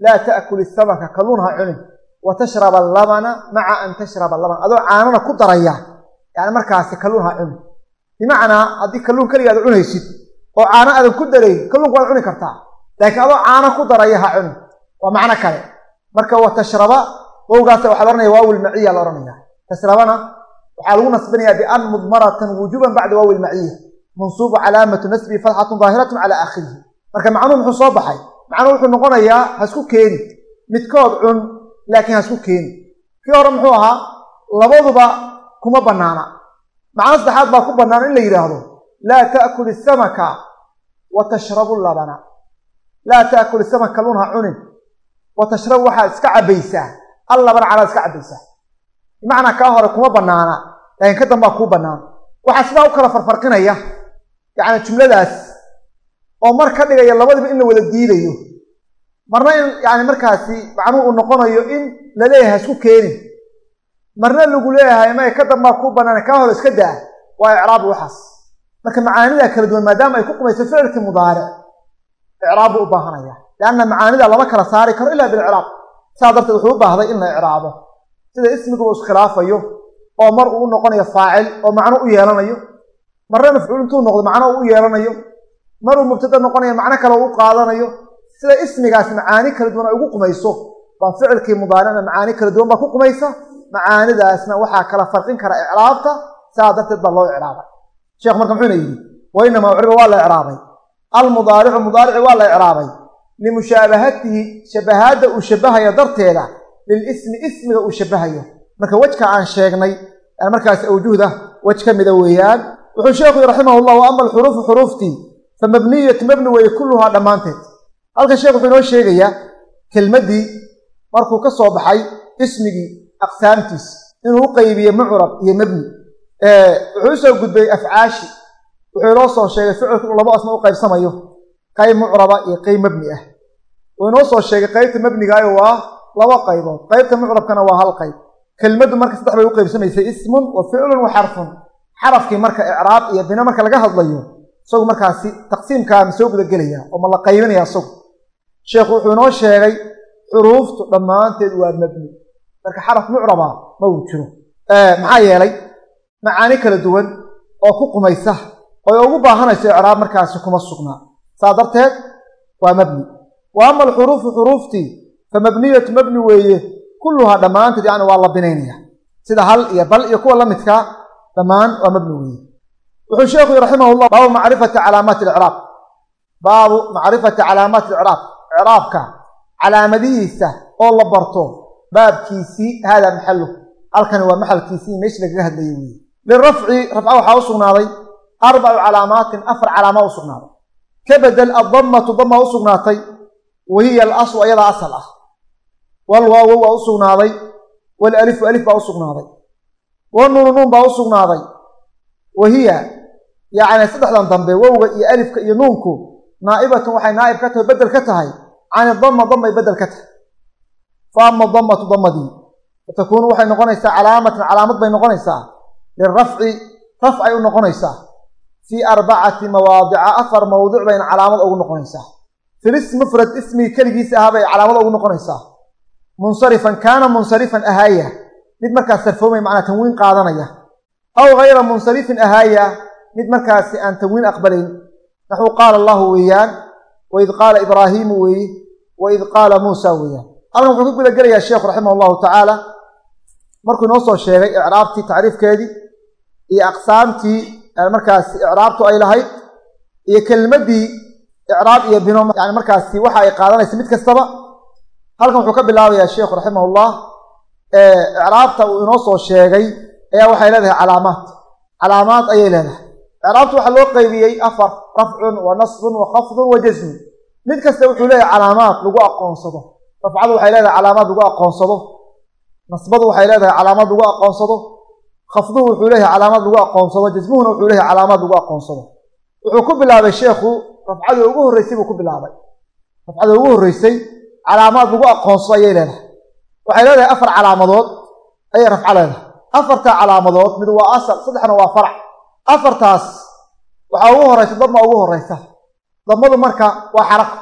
laa ta'kul isamaka kalluun ha cunin wa tashraba allabana maca an tashraba allaban adoo caanana ku daraya yani markaasi kalluun ha cunin bimacnaa haddii kalluun keligaad cunaysid oo caano aadan ku darayn kalluunku waad cuni kartaa laakiin adoo caano ku daraya ha cunin waa macno kale. Marka wa tashraba wowgaasa waxaa la ohanaya waawil maciya la odhanaya tashrabana waxaa lagu nasbinayaa bian mudmaratan wujuban bacda waawi lmaciya mansuubu calaamatu nasbihi fatxatun daahiratun cala aakhirihi marka macnuhu muxuu soo baxay? Macnuhu wuxuu noqonayaa ha isku keeni. Midkood cun laakiin ha isku keeni. Kii hore muxuu ahaa? Labaduba kuma bannaana. Macno saddexaad baa ku bannaan in la yidhaahdo laa ta'kul isamaka wa tashrabu labana laa ta'kul isamaka kalluun ha cunin wa tashrabu waxaad iska cabbaysaa allabana calaad iska cabbaysaa. Bimacnaa kaa hore kuma bannaana laakiin ka dambaa kuu bannaan waxaa sidaa u kala farfarqinaya yacni jumladaas oo mar ka dhigaya labadiba in la wada diidayo. Marna in yani markaasi macnuhu uu noqonayo in la leeyahay isku keenin marna lagu leeyahay maya ka dambaa kuu bannaan kaa hore iska daa waa icraabu waxaas. Marka macaanidaa kala duwan maadaama ay ku qumayso ficilkii mudaaric icraab buu u baahanaya lianna macaanida lama kala saari karo ilaa bilicraab saa darteed wuxuu u baahday in la icraabo sida ismigu uu iskhilaafayo oo mar uu noqonayo faacil oo macno u yeelanayo marna mafcuul intuu noqdo macno u yeelanayo maruu mubtada noqonayo macno kale u qaadanayo sida ismigaas macaani kala duwan ay ugu qumayso baa ficilkii mudaaricna macaani kala duwan baa ku qumaysa macaanidaasna waxaa kala farqin kara icraabta saa darteed baa loo icraabay sheekh marka muxuuna yidhi wa ucriba waa la icraabay almudaaricu mudaarici waa la icraabay. Limushaabahatihi shabahaadda uu shabahayo darteeda lilismi ismiga uu shabahayo. Marka wejka aan sheegnay markaas awjuhda wej ka mida weeyaan wuxuu sheekhu yii raximah llah wa ama alxuruufu xuruuftii fa mabniyatu mabni weeye kulluhaa dhammaanteed. Halkan sheekh wuxuu inoo sheegayaa kelmaddii markuu ka soo baxay ismigii aqsaamtiis inuu u qaybiye mucrab iyo mebni wuxuu u soo gudbay afcaashi wuxuu inoo soo sheegay ficilku inuu laba asma u qaybsamayo qayb mucraba iyo qayb mebni ah. Wuu inoo soo sheegay qaybta mebnigaayo waa laba qaybood. Qaybta mucrabkana waa hal qayb. Kelmaddu marka saddex bay u qaybsamaysay ismun wa ficlun wa xarfun. Xarafkii marka icraab iyo bina marka laga hadlayo isagu markaasi taqsiimkaa ma soo gudagelaya oo ma la qaybinaya isagu. Sheekhu wuxuu inoo sheegay xuruuftu dhammaanteed waa mabni. Marka xaraf mucraba ma uu jiro. Maxaa yeelay macaani kala duwan oo ku qumaysa oy ugu baahanayso icraab markaasi kuma sugnaa saa darteed waa mabni. Wa ama alxuruufu xuruuftii fa mabniyatu mabni weeye kulluhaa dhammaanteed yani waa la binaynaya sida hal iyo bal iyo kuwa la midkaa dhammaan waa mabni weeye. Wuxuu sheekhu yii raximahullah baabu macrifati calaamaati icraab baabu macrifati calaamaati icraab icraabka calaamadihiisa oo la barto baabkiisii haadaa maxalu halkani waa maxalkiisii meeshii lagaga hadlayay weeye. Lirafci rafca waxaa u sugnaaday arbacu calaamaatin afar calaama u sugnaaday ka bedel addammatu dama u sugnaatay wa hiya alaslu ayadaa asal ah walwaawow waa u sugnaaday walalifu alif baa u sugnaaday wanuunu nuun baa u sugnaaday wa hiya yacni saddexdan dambe wowga iyo alifka iyo nuunku naa'ibatun waxay naa'ib ka tahay bedel ka tahay can idama damay bedel ka tahay ama dammatu damadii fatakuunu waxay noqonaysaa calaamatan calaamad bay noqonaysaa lirafci raf ay u noqonaysaa fii arbacati mawaadica afar mawdic bayna calaamad ugu noqonaysaa filis mufrad ismigii keligiisa ahaa bay calaamad ugu noqonaysaa munsarifan kaana munsarifan ahaaya. Mid markaas sarfoomay macnaa tanwiin qaadanaya. Aw hayra munsarifin ahaaya. Mid markaasi aan tanwiin aqbalayn naxuu qaala allahu weeyaan waid qaala ibraahiimu weeye waid qaala muusa weeyaan. Halkan wuxuu ka guda gelayaa sheekhu raximah allahu tacaala. Markuu inoo soo sheegay icraabtii tacriifkeedii iyo aqsaamtii markaasi icraabtu ay lahayd iyo kelmaddii icraab iyo bino yani markaasi waxa ay qaadanaysa mid kastaba. Halkan wuxuu ka bilaabayaa sheekhu raximahullah icraabta uu inoo soo sheegay ayaa waxay leedahay calaamaad. Calaamaad ayay leedahay. Icraabtu waxaa loo qaybiyey afar rafcun wa nasbun wa khafdun wa jasmun mid kasta wuxuu leeyahay calaamaad lagu aqoonsado. Rafcadu waxay leedahay calaamaad lagu aqoonsado. Nasbadu waxay leedahay calaamaad lagu aqoonsado khafduhu wuxuu leeyahay calaamaad lagu aqoonsado jasmuhuna wuxuu leeyahay calaamaad lagu aqoonsado. Wuxuu ku bilaabay sheekhu rafcadii ugu horreysay buu ku bilaabay. Rafcadii ugu horreysay calaamaad lagu aqoonsado ayay leedahay. Waxay leedahay afar calaamadood ayay rafco leedahay. Afartaa calaamadood mid waa asal saddexna waa farac. Afartaas waxaa ugu horraysa dadma ugu horraysa damadu marka waa xarako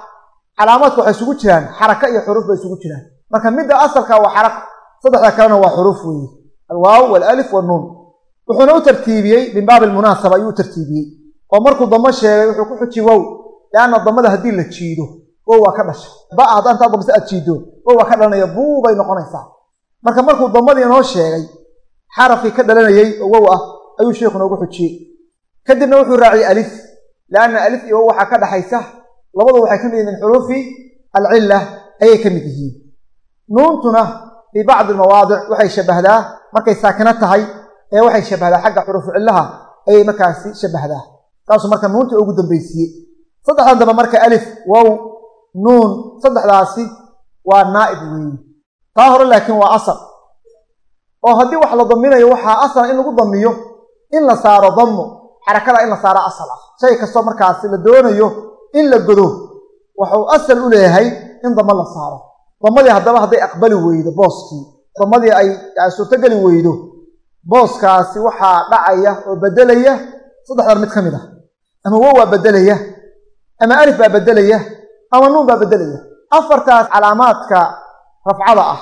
calaamaadku waxay isugu jiraan xaraka iyo xuruuf bay isugu jiraan. Marka midda asalka waa xarako saddexda kalena waa xuruuf weeye alwaaw walaalif wanuun wuxuuna u tartiibiyey min baabi almunaasaba ayuu u tartiibiyey oo markuu damo sheegay wuxuu ku xuji wow leanna damada haddii la jiido wow waa ka dhasha ba haddaan taa damse aad jiiddo wow waa ka dhalanaya buu bay noqonaysaa marka markuu damadii inoo sheegay xarafkii ka dhalanayey oo wow ah ayuu sheikhu noogu xujiyey kadibna wuxuu raaciyey alif lianna alif iyo wow waxaa ka dhaxaysa labadu waxay ka mid yihiin min xuruufi alcilla ayay ka mid yihiin nuuntuna fii bacdi almawaadic waxay shabbahdaa markay saakino tahay ee waxay shabbahdaa xagga xuruufu cillaha ayay markaasi shabbahdaa saasuu marka nuunta ugu dambaysiiyey saddexdan dambe marka alif wow nuun saddexdaasi waa naa'ib weeye taa hore laakiin waa asal oo haddii wax la daminayo waxaa asala in lagu damiyo in la saaro dammu xarakada in la saaro asal ah. Shay kastoo markaasi la doonayo in la godo waxuu asal u leeyahay in damo la saaro. Damadii haddaba hadday aqbali weydo booskii damadii ay suurtogeli weydo. Booskaasi waxaa dhacaya oo beddelaya saddexdan mid ka mid ah. Ama wow baa beddelaya ama alif baa beddelaya ama nuun baa beddelaya. Afartaas calaamaadka rafcada ah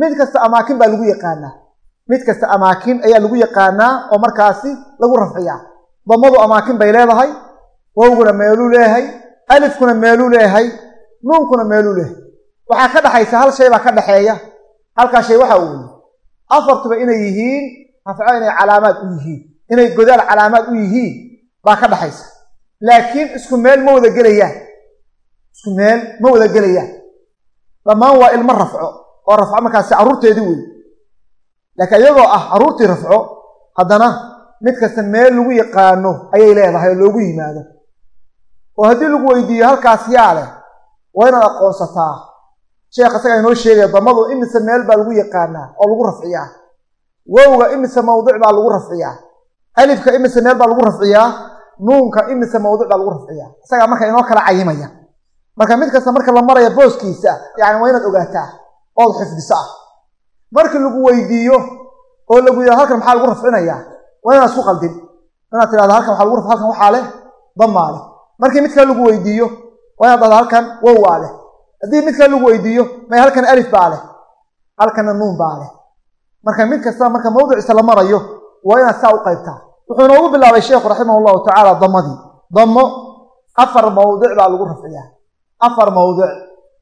mid kasta amaakin baa lagu yaqaanaa. Mid kasta amaakin ayaa lagu yaqaanaa oo markaasi lagu rafciyaa. Damadu amaakin bay leedahay wowguna meeluu leeyahay alifkuna meeluu leeyahay nuunkuna meeluu leeyahay waxaa ka dhaxaysa hal shay baa ka dhaxeeya halkaa shay waxa uu weye afartuba inay yihiin rafco inay calaamaad u yihiin inay godaal calaamaad u yihiin baa ka dhaxaysa. Laakiin isku meel ma wada gelayaan. Isku meel ma wada gelayaan. Dhammaan waa ilmo rafco oo rafco markaasi carruurteedii wey laakiin iyagoo ah carruurtii rafco haddana mid kasta meel lagu yaqaano ayay leedahay oo loogu yimaado. Oo haddii lagu weydiiyo halkaas yaa leh waa inaad aqoonsataa sheekh isagaa inoo sheegaya damadu imise meel baa lagu yaqaanaa oo lagu rafciyaa. Wowga imise mawdic baa lagu rafciyaa. Alifka imise meel baa lagu rafciyaa. Nuunka imise mawdic baa lagu rafciyaa. Isagaa marka inoo kala cayimaya. Marka mid kasta marka la maraya booskiisa yani waa inaad ogaataa ood xifdiso ah. Markii lagu weydiiyo oo lagu yidhahdo halkan maxaa lagu rafcinayaa? Waa inaad isku qaldin. Inaad tidhahdo halkan waxaa lagu raf halkan waxaa leh damaa leh. Markii mid kale lagu weydiiyo waa inaad dhahdo halkan wowaa leh haddii mid kale lagu weydiiyo may halkan alif baa leh halkana nuun baa leh. Marka mid kasta marka mawdiciisa la marayo waa inaad saa u qaybtaa. Wuxuu noogu bilaabay sheekhu raximah llahu tacaala damadii. Damo afar mawdic baa lagu rafciyaa. Afar mawdic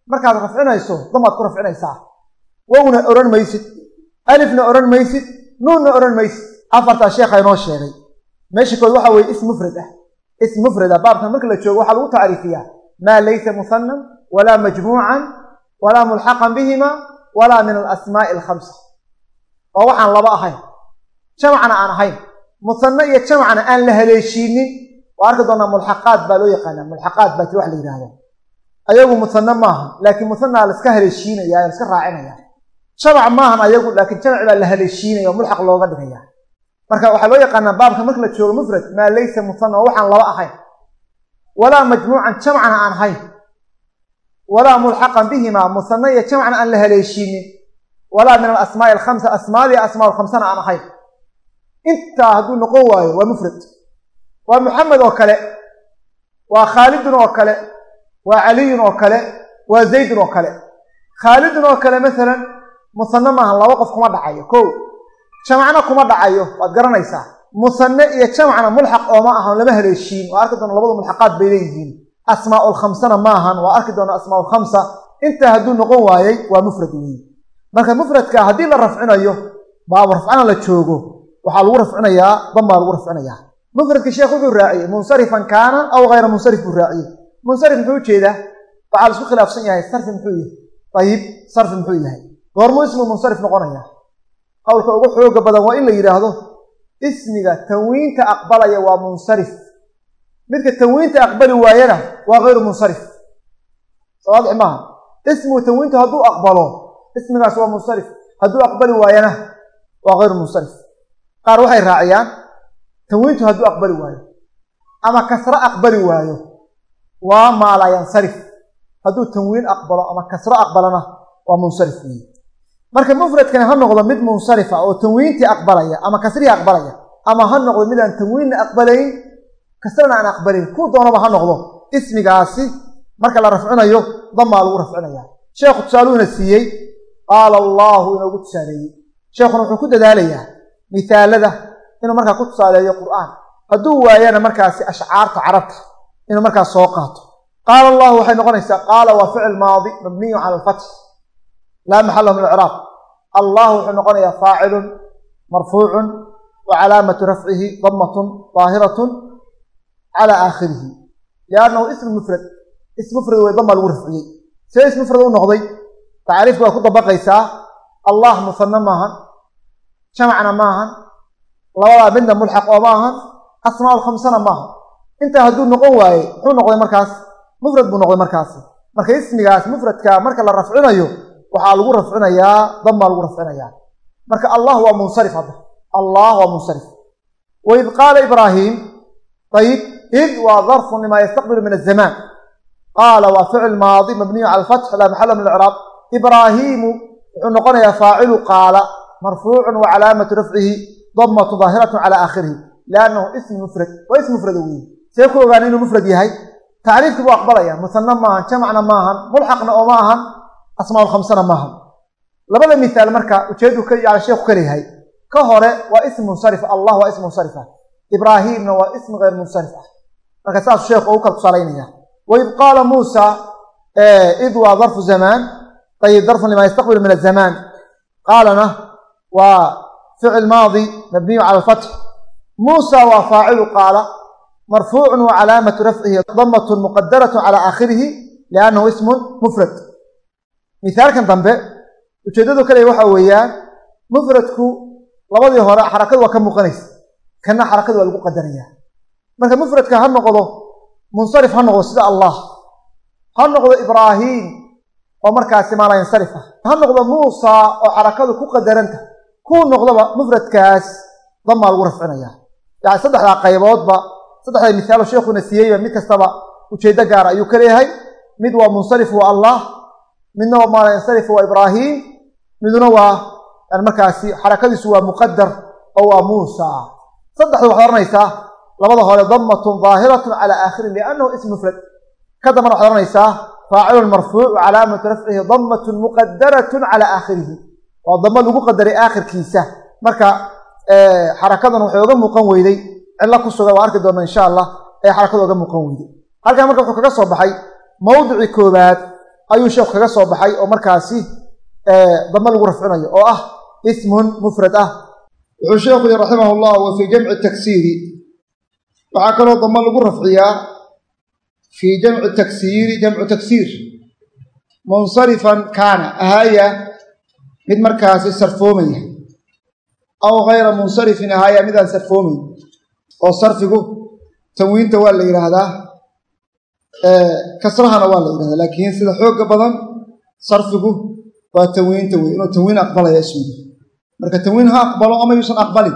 markaad rafcinayso damaad ku rafcinaysaa. Wowna odhan maysid alifna odhan maysid nuunna odhan maysid. Afartaa sheekha inoo sheegay. Meesha kood waxa weye ism mufrad ah. Ism mufrad ah baabkan marka la joogo waxaa lagu tacriifiyaa. Maa laysa musanan walaa majmuucan walaa mulxaqan bihima walaa min alasmaa'i alkhamsa oo waxaan laba ahayn jamacna aan ahayn musanno iyo jamacna aan la haleeshiinin waa arki doonaa mulxaqaad baa loo yaqaanaa mulxaqaad baa ti wax la yidhaahdo ayagu musanno maaha laakiin musanaa la iska haleeshiinaya la iska raacinaya jamac maahan ayagu laakiin jamac baa la haleeshiinaya oo mulxaq looga dhigaya marka waxaa loo yaqaanaa baabka marka la joogo mufrad maa laysa musanna oo waxaan laba ahayn walaa majmuucan ahayn walaa mulxaqan bihima musanno iyo jamcna aan la haleeshiinin walaa min alasmaa'i alkhamsa asmaadii asmaa alkhamsana aan ahayn intaa hadduu noqon waayo waa mufrad waa muxamed oo kale waa khaalidun oo kale waa caliyun oo kale waa zaydun oo kale khaalidun oo kale masalan musanno maahan laba qof kuma dhacayo kow jamacna kuma dhacayo waad garanaysaa musanne iyo jamacna mulxaq ooma ahan lama haleeshiin waa arki doona labadu mulxaqaad bay leeyihiin asmaaulkhamsana maahan waa arki doona asmaaulkhamsa intaa hadduu noqon waayey waa mufrad weeye marka mufradka haddii la rafcinayo baabu rafcana la joogo. Waxaa lagu rafcinayaa dambaa lagu rafcinayaa. Mufradka sheekh wuxuu raaciyey munsarifan kaana aw hayra munsarif buu raaciyey. Munsarif muxuu u jeedaa waxaa la isku khilaafsan yahay sarfi muxuu yahay. Ayib sarfi muxuu yahay. Goormuu ismu munsarif noqonaya qowlka ugu xooga badan waa in la yidhaahdo ismiga tanwiinta aqbalaya waa munsarif midka tanwiinta aqbali waayana waa hayru munsarif. Sawaadix maaha ismigu tanwiintu hadduu aqbalo ismigaas waa munsarif. Hadduu aqbali waayana waa hayru munsarif. Qaar waxay raaciyaan tanwiintu hadduu aqbali waayo ama kasro aqbali waayo waa maalaa yansarif. Hadduu tanwiin aqbalo ama kasro aqbalana waa munsarif weeye. Marka mufradkani ha noqdo mid munsarifa oo tanwiintii aqbalaya ama kasrihii aqbalaya ama ha noqdo mid aan tanwiinna aqbalayn kasrana aan aqbalayn kuu doonaba ha noqdo. Ismigaasi marka la rafcinayo damaa lagu rafcinaya. Sheekhu tusaaluhuna siiyey qaala allaahu inoogu tusaaleeyey. Sheekhuna wuxuu ku dadaalayaa misaalada inuu markaa ku tusaaleeyo qur'aan. Hadduu waayana markaasi ashcaarta carabta inuu markaas soo qaato. Qaala allahu waxay noqonaysaa qaala waa ficil maadi mabniyu cala alfatx laa maxala min icraab allah wuxuu noqonayaa faacilun marfuucun wa calaamatu rafcihi damatun daahiratun cala aakhirihi liannahu ism mufrad ism mufrad wey dama lagu rafciyey see ism mufrad u noqday tacriifka waa ku dabaqaysaa allah musanno maahan jamacna maahan labadaa midna mulxaq oo ma ahan asmaa lkhamsana maaha intaa hadduu noqon waaye muxuu noqday markaas mufrad buu noqday markaasi marka ismigaas mufradka marka la rafcinayo waxaa lagu rafcinayaa damaa lagu rafcinayaa marka allah waa munsarif hadda allah waa munsarif waid qaala ibraahim ayib id waa darfun lima yastaqbilu min azamaan qaala waa ficil maadi mabniyu cala alfatx laa maxala min icraab ibraahiimu wuxuu noqonayaa faacilu qaala marfuucun wa calaamatu rafcihi damatu daahiratu cala aakhirihi liannahu ism mufrad waa ism mufrada weeye see ku ogaana inuu mufrad yahay tacriifkii buu aqbalaya musanna maahan jamacna maahan mulxaqna oo ma ahan asmaa lkhamsana maaha labada misaal marka ujeedu yani sheekhu ka leeyahay ka hore waa ism munsarif allah waa ism munsarif ah ibraahiimna waa ism hayr munsarif ah marka saasuu sheekhu ugu kala tusaalaynaya. Waid qaala muusa id waa darfu zamaan. Ayib darfun lima yastaqbilu min azamaan qaalana waa ficil maadi mabniyu cala alfatx muusa waa faacilu qaala marfuucun wa calaamatu rafcihi damatun muqadaratu cala aakhirihi liannahu ismun mufrad. Misaalkan dambe ujeeddadu kale waxa weeyaan mufradku labadii hore xarakadu waa ka muuqanaysa kana xarakadu waa lagu qadaraya marka mufradka ha noqdo munsarif ha noqdo sida allah. Ha noqdo ibraahiim oo markaasi maala yansarif ah. Ha noqdo muusa oo xarakadu ku qadaranta. Kuu noqdoba mufradkaas damaa lagu rafcinaya. Yani saddexdaa qayboodba saddexda misaalo sheekhuna siiyeyba mid kastaba ujeeddo gaara ayuu ka leeyahay. Mid waa munsarif waa allah midna waa maala yansarif waa ibraahiim miduna waa yani markaasi xarakadiisu waa muqadar oo waa muusa. Saddexda waxaad ohanaysaa labada hore damatun daahiratun cala aakhiri liannahu ism mufrad. Ka dambana waxaad ohanaysaa faacilun marfuuc calaamatu rafcihi damatun muqadaratun cala aakhirihi. Waa damo lagu qadaray aakhirkiisa. Marka xarakadan waxay oga muuqan weyday. Cillo ku sugan waa arki doona insha allah ee xarakada oga muuqan weyday. Halkan marka wuxuu kaga soo baxay mawdicii koobaad ayuu sheekhu kaga soo baxay oo markaasi damo lagu rafcinayo oo ah ismun mufrad ah. Wuxuu sheekhu yihi raximah llah wa fii jamci taksiiri waxaa kaloo damo lagu rafciyaa fii jamci taksiiri jamcu taksiir. Munsarifan kaana ahaaya mid markaasi sarfoomaya aw hayra munsarifin ahaaya midaan sarfoomayn oo sarfigu tanwiinta waa la yidhaahdaa kasrahana waa la yidhahdaa laakiin sida xooga badan sarfigu waa tanwiinta wey inuu tanwiin aqbalaya ismigu marka tanwiin ha aqbalo ama yuusan aqbalin.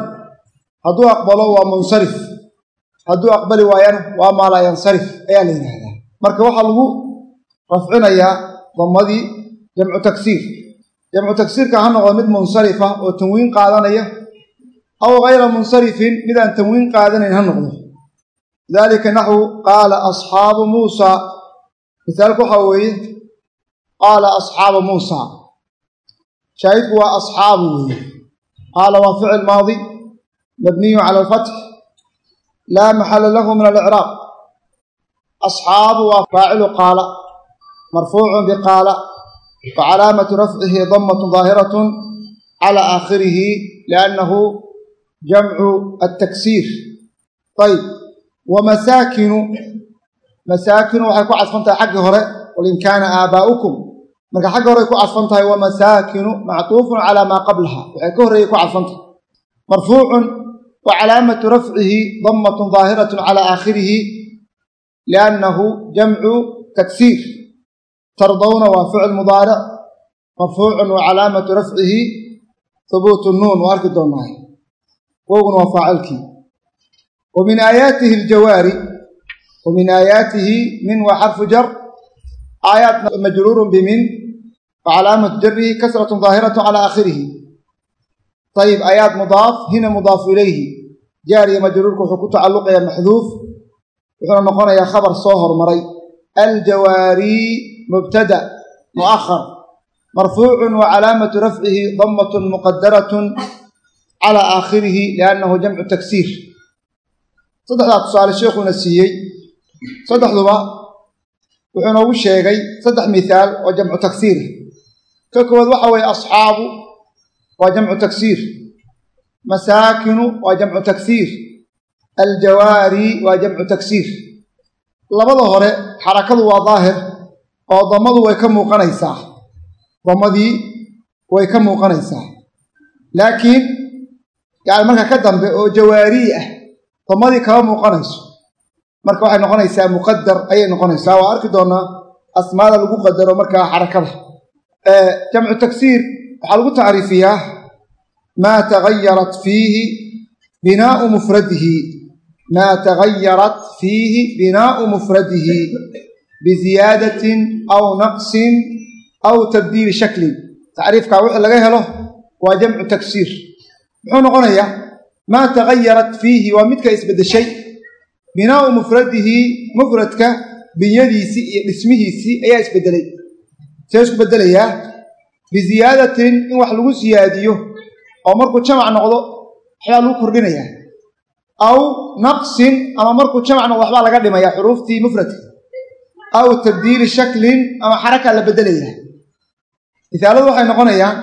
Hadduu aqbalo waa munsarif hadduu aqbali waayana waa maalaa yansarif ayaa la yidhaahdaa. Marka waxaa lagu rafcinayaa damadii jamcu taksiir jamcu taksiirka ha noqdo mid munsarifa oo tanwiin qaadanaya aw hayra munsarifin midaan tanwiin qaadanayn ha noqdo. Dalika naxwu qaala asxaabu muusa. Misaalku waxaa weeye qaala asxaaba muusa. Shaahidku waa asxaabu weeye. Qaala waa ficil maadi mabniyu cala alfatx laa maxala lahu min alicraaq asxaabu waa faacilu qaala marfuucun biqaala wa calaamatu rafcihi damatun daahiratun cala aakhirihi liannahu jamcu ataksiir ayb wa masaakinu waxay ku cadfan tahay xaggii hore qul in kaana aabaa'ukum marka xagga horey ku cadfan tahay wa masaakinu calaa maa qablaha waxay ka horreeyey ku cadfan tahay marfuucun wa calaamatu rafcihi damatun daahiratun cala aakhirihi liannahu jamcu taksiir tardawna waa ficil mudaaric marfuucun wa calaamatu rafcihi hubuutu nuun waa arki doonaa wowguna waa faacilkii wa min aayaatihi aljawaari wa min aayaatihi min waa xarfu jar aayaat majruurun bimin wa calaamatu jarihi kasratun daahiratu cala aakhirihi ayib aayaat mudaaf hina mudaafu ilayhi. Jaariya majruurku wuxuu ku tacalluqayaa maxduuf wuxuuna noqonayaa khabar soo hormaray. Aljawaari mubtada mu'ahar marfuucun wa calaamatu rafcihi damatun muqadaratun cala aakhirihi liannahu jamcu taksiir. Saddexdaa tusaale sheekhuuna siiyey. Saddexduba wuxuu noogu sheegay saddex mithaal oo jamcu taksiir. Ka koowaad waxa weeye asxaabu waa jamcu taksiir masaakinu waa jamcu taksiir aljawaari waa jamcu taksiir labada hore xarakadu waa daahir oo damadu way ka muuqanaysaa. Damadii way ka muuqanaysaa. Laakiin yani marka ka dambe oo jawaarii ah damadii kama muuqanayso. Marka waxay noqonaysaa muqadar ayay noqonaysaa. Waa arki doonaa asmaada lagu qadaro markaa xarakada. Jamcu taksiir waxaa lagu tacriifiyaa maa tagayarat fiihi binaau mufradihi. Maa tagayarat fiihi binaau mufradihi biziyaadatin aw naqsin aw tabdiili shaklin tacriifkaa wixii laga helo waa jamcu taksiir muxuu noqonayaa maa tagayarat fiihi waa midka isbeddeshay binaau mufradihi mufradka binyadiisii iyo dhismihiisii ayaa isbedelay. See isku bedelayaa biziyaadatin in wax lagu siyaadiyo oo markuu jamac noqdo waxbaa lagu kordhinayaa aw naqsin ama markuu jamac noqdo waxbaa laga dhimayaa xuruuftii mufradka. Aw tabdiili shaklin ama xarakaa la bedelayaa misaaladu waxay noqonayaan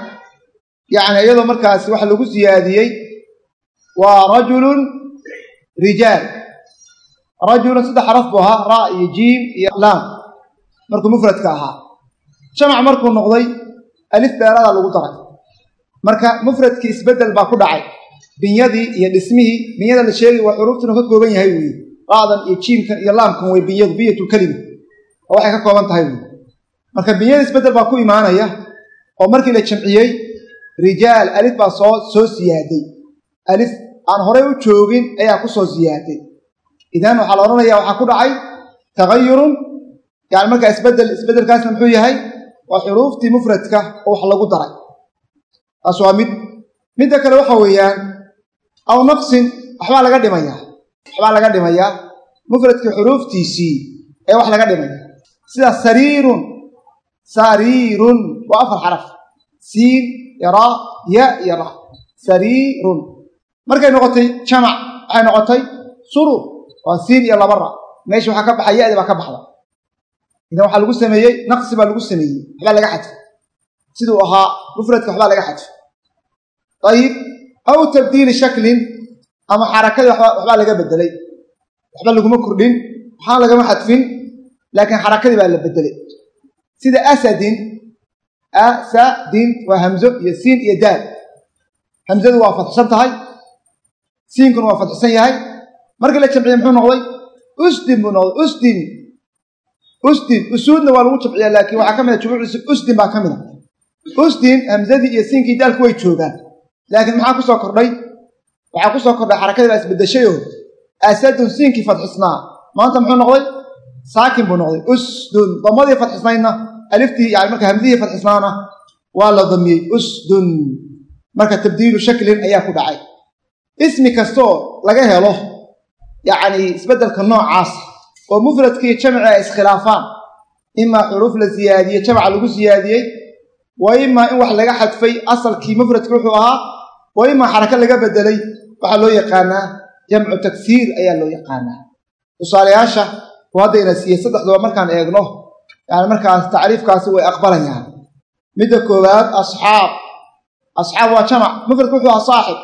yacni iyadoo markaasi waxa lagu siyaadiyey waa rajulun rijaal. Rajulun saddex xaraf buu ahaa ra iyo jiim iyo laam. Markuu mufradka ahaa. Jamac markuu noqday alif beeradaa lagu daray. Marka mufradkii isbeddel baa ku dhacay. Binyadii iyo dhismihii binyada la sheegay waa xuruuftuna ka kooban yahay weeye ra'dan iyo jiimkan iyo laamkan way binyadu biyatulkelima oo waxay ka kooban tahay weye marka binyada isbeddel baa ku imaanaya oo markii la jamciyey rijaal alif baa soo soo siyaaday. Alif aan horey u joogin ayaa ku soo siyaaday. Idan waxaa la odhanayaa waxaa ku dhacay tagayurun yani markaa isbeddel isbeddelkaasna muxuu yahay waa xuruuftii mufradka oo wax lagu daray. Taas waa mid midda kale waxa weeyaan aw naqsin waxbaa laga dhimayaa. Waxbaa laga dhimayaa mufradkii xuruuftiisii ee wax laga dhimaya. Sida sariirun sariirun waa afar xaraf. Siin iyo raa ya iyo ra sariirun. Markay noqotay jamac waxay noqotay surur waa siin iyo laba ra. Meesha waxaa ka baxa ya-di baa ka baxda idan waxaa lagu sameeyey naqsi baa lagu sameeyey waxbaa laga xadfay siduu ahaa mufradka waxbaa laga xadfay ayib aw tabdiili shaklin ama xarakadii waxbaa laga bedelay. Waxba laguma kordhin waxaan lagama xadfin laakiin xarakadii baa la bedelay. Sida asadin asadin waa hamzo iyo siin iyo daal. Hamzadu waa fatxsan tahay siinkuna waa fatxsan yahay. Markii la jamciye muxuu noqday? Usdin buu noqday usdin usdin usuudna waa lagu jamciya laakiin waxaa ka mid a jumuuciisa usdin baa ka mid a usdin hamzadii iyo siinkii daalku way joogaan. Laakiin maxaa ku soo kordhay? Waxaa ku soo kordhay xarakadii baa isbedeshayoo asadun siinkii fatxisnaa maanta muxuu noqday? Saakin buu noqday. Usdun. Damadii fatxisnaydna aliftii yani marka hamdihii fatxisnaana waa la damiyey. Usdun. Marka tabdiilu shaklin ayaa ku dhacay. Ismi kastooo laga helo yacni isbeddelka noocaas oo mufradkiiyo jamaci ay iskhilaafaan. Imaa xuruuf la siyaadiyey jamaca lagu siyaadiyey wa imaa in wax laga xadfay asalkii mufradki wuxuu ahaa wa imaa xaraka laga bedelay. Waxaa loo yaqaanaa jamcu tagsiir ayaa loo yaqaanaa. Tusaalayaasha u haddayna siiyey saddexduba markaan eegno yani markaas tacriifkaasi way aqbalayaan midda koowaad asxaab. Asxaab waa jamac. Mufradku wuxuu ahaa saaxib.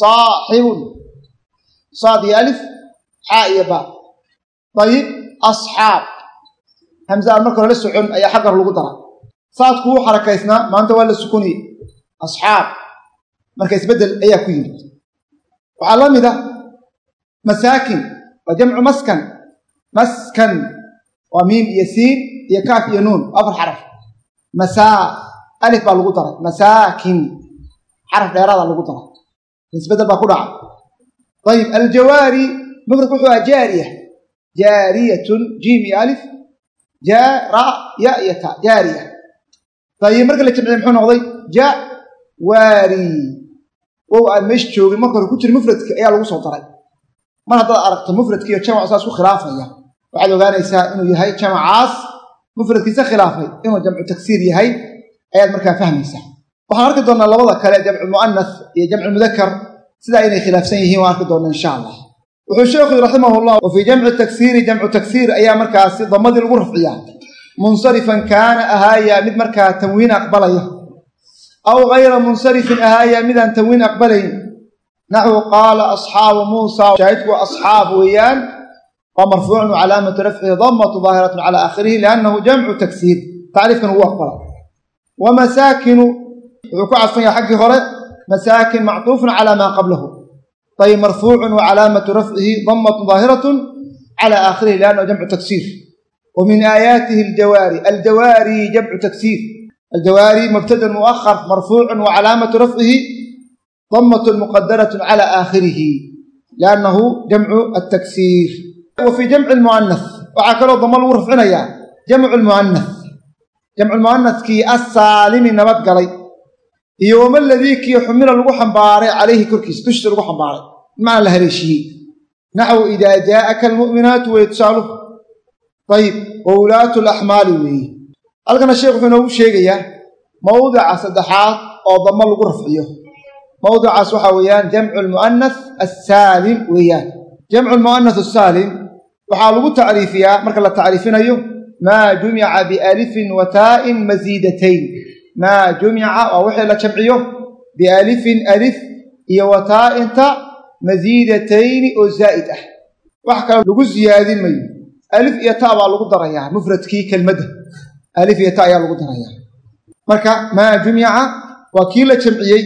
Saaxibun. Saad iyo alif xaa iyo ba dayib asxaab. Hamse aan marka hore la socon ayaa xaggar lagu dara saadku wuu xarakaysnaa maanta waa la sukuniye asxaab. Marka isbeddel ayaa ku yimid. Waxaa la mid a masaakin waa jamcu maskan. Maskan waa miim iyo siin iyo kaaf iyo nuun afar xaraf. Masaa alif baa ayib jaariyatun jiim iyo alif. Jaara ya iyo ta jaariya ayib marka la jamciye muxuu noqday? Jawaari wow aan meesha joogin marka hore ku jira mufradka ayaa lagu soo daray mar haddaad aragto mufradkiiyo jamacu saas ku khilaafaya. Waxaad ogaanaysaa inuu yahay jamacaas mufradkiisa khilaafay inuu jamcu tagsiir yahay ayaad markaa fahmaysaa. Waxaan arki doonnaa labada kale jamcu mu'anas iyo jamcu mudakar sidaa inay khilaafsan yihiin waan arki doonna insha allah wuxuu sheekhu raximah llah wa fii jamci tagsiiri jamcu tagsiir ayaa markaasi damadii lagu rafciyaa. Munsarifan kaana ahaaya mid markaa tanwiin aqbalaya. Aw gayra munsarifin ahaaya midaan tanwiin aqbalayn. Naxwu qaala asxaabu muusa. Shaahidku asxaab weeyaan waa marfuucun wacalaamatu rafcihi damatu daahiratun cala aakhirihi liannahu jamcu tagsiir tacriifkan ugu aqbala wa wuxuu ku cadfan yahay xaggii hore masaakin mactuufun calaa maa qablahu ayb marfuucun wacalaamatu rafcihi damatun daahiratun cala aakhirihi liannahu jamcu tagsiir wa min aayaatihi aljawaari aljawaari jamcu tagsiir aljawaari mubtadan muahar marfuucun wacalaamatu rafcihi damatun muqadaratun cala aakhirihi liannahu jamcu atagsiir wa fii jamci lmu'anas waxaa kaloo damo lagu rafcinayaa jamcu lmu'anas jamcu lmu'anaskii assaalimi nabad galay iyo wama ladii kii xumila lagu xambaaray calayhi korkiisa dushiisa lagu xambaaray. Macna la haleeshiiyey naxwu idaa jaa'aka almu'minaatu wey tusaaluhu ayib wa ulaatu laxmaali weeye halkana sheekh wuxuu inoogu sheegayaa mawdica saddexaad oo damo lagu rafciyo. Mawdicaas waxaa weeyaan jamcu lmu'anas assaalim weeyaan. Jamcu lmu'anas assaalim waxaa lagu tacriifiyaa marka la tacriifinayo maa jumica bialifin wa taa'in masiidatayn maa jumica waa wixii la jamciyo bialifin alif iyo wa taa'inta masiidatayni oo zaa'id ah. Wax kale lagu siyaadin mayo. Alif iyo ta baa lagu darayaa mufradkii kelmadda. Alif iyo ta ayaa lagu darayaa marka maa jumica waa kii la jamciyey.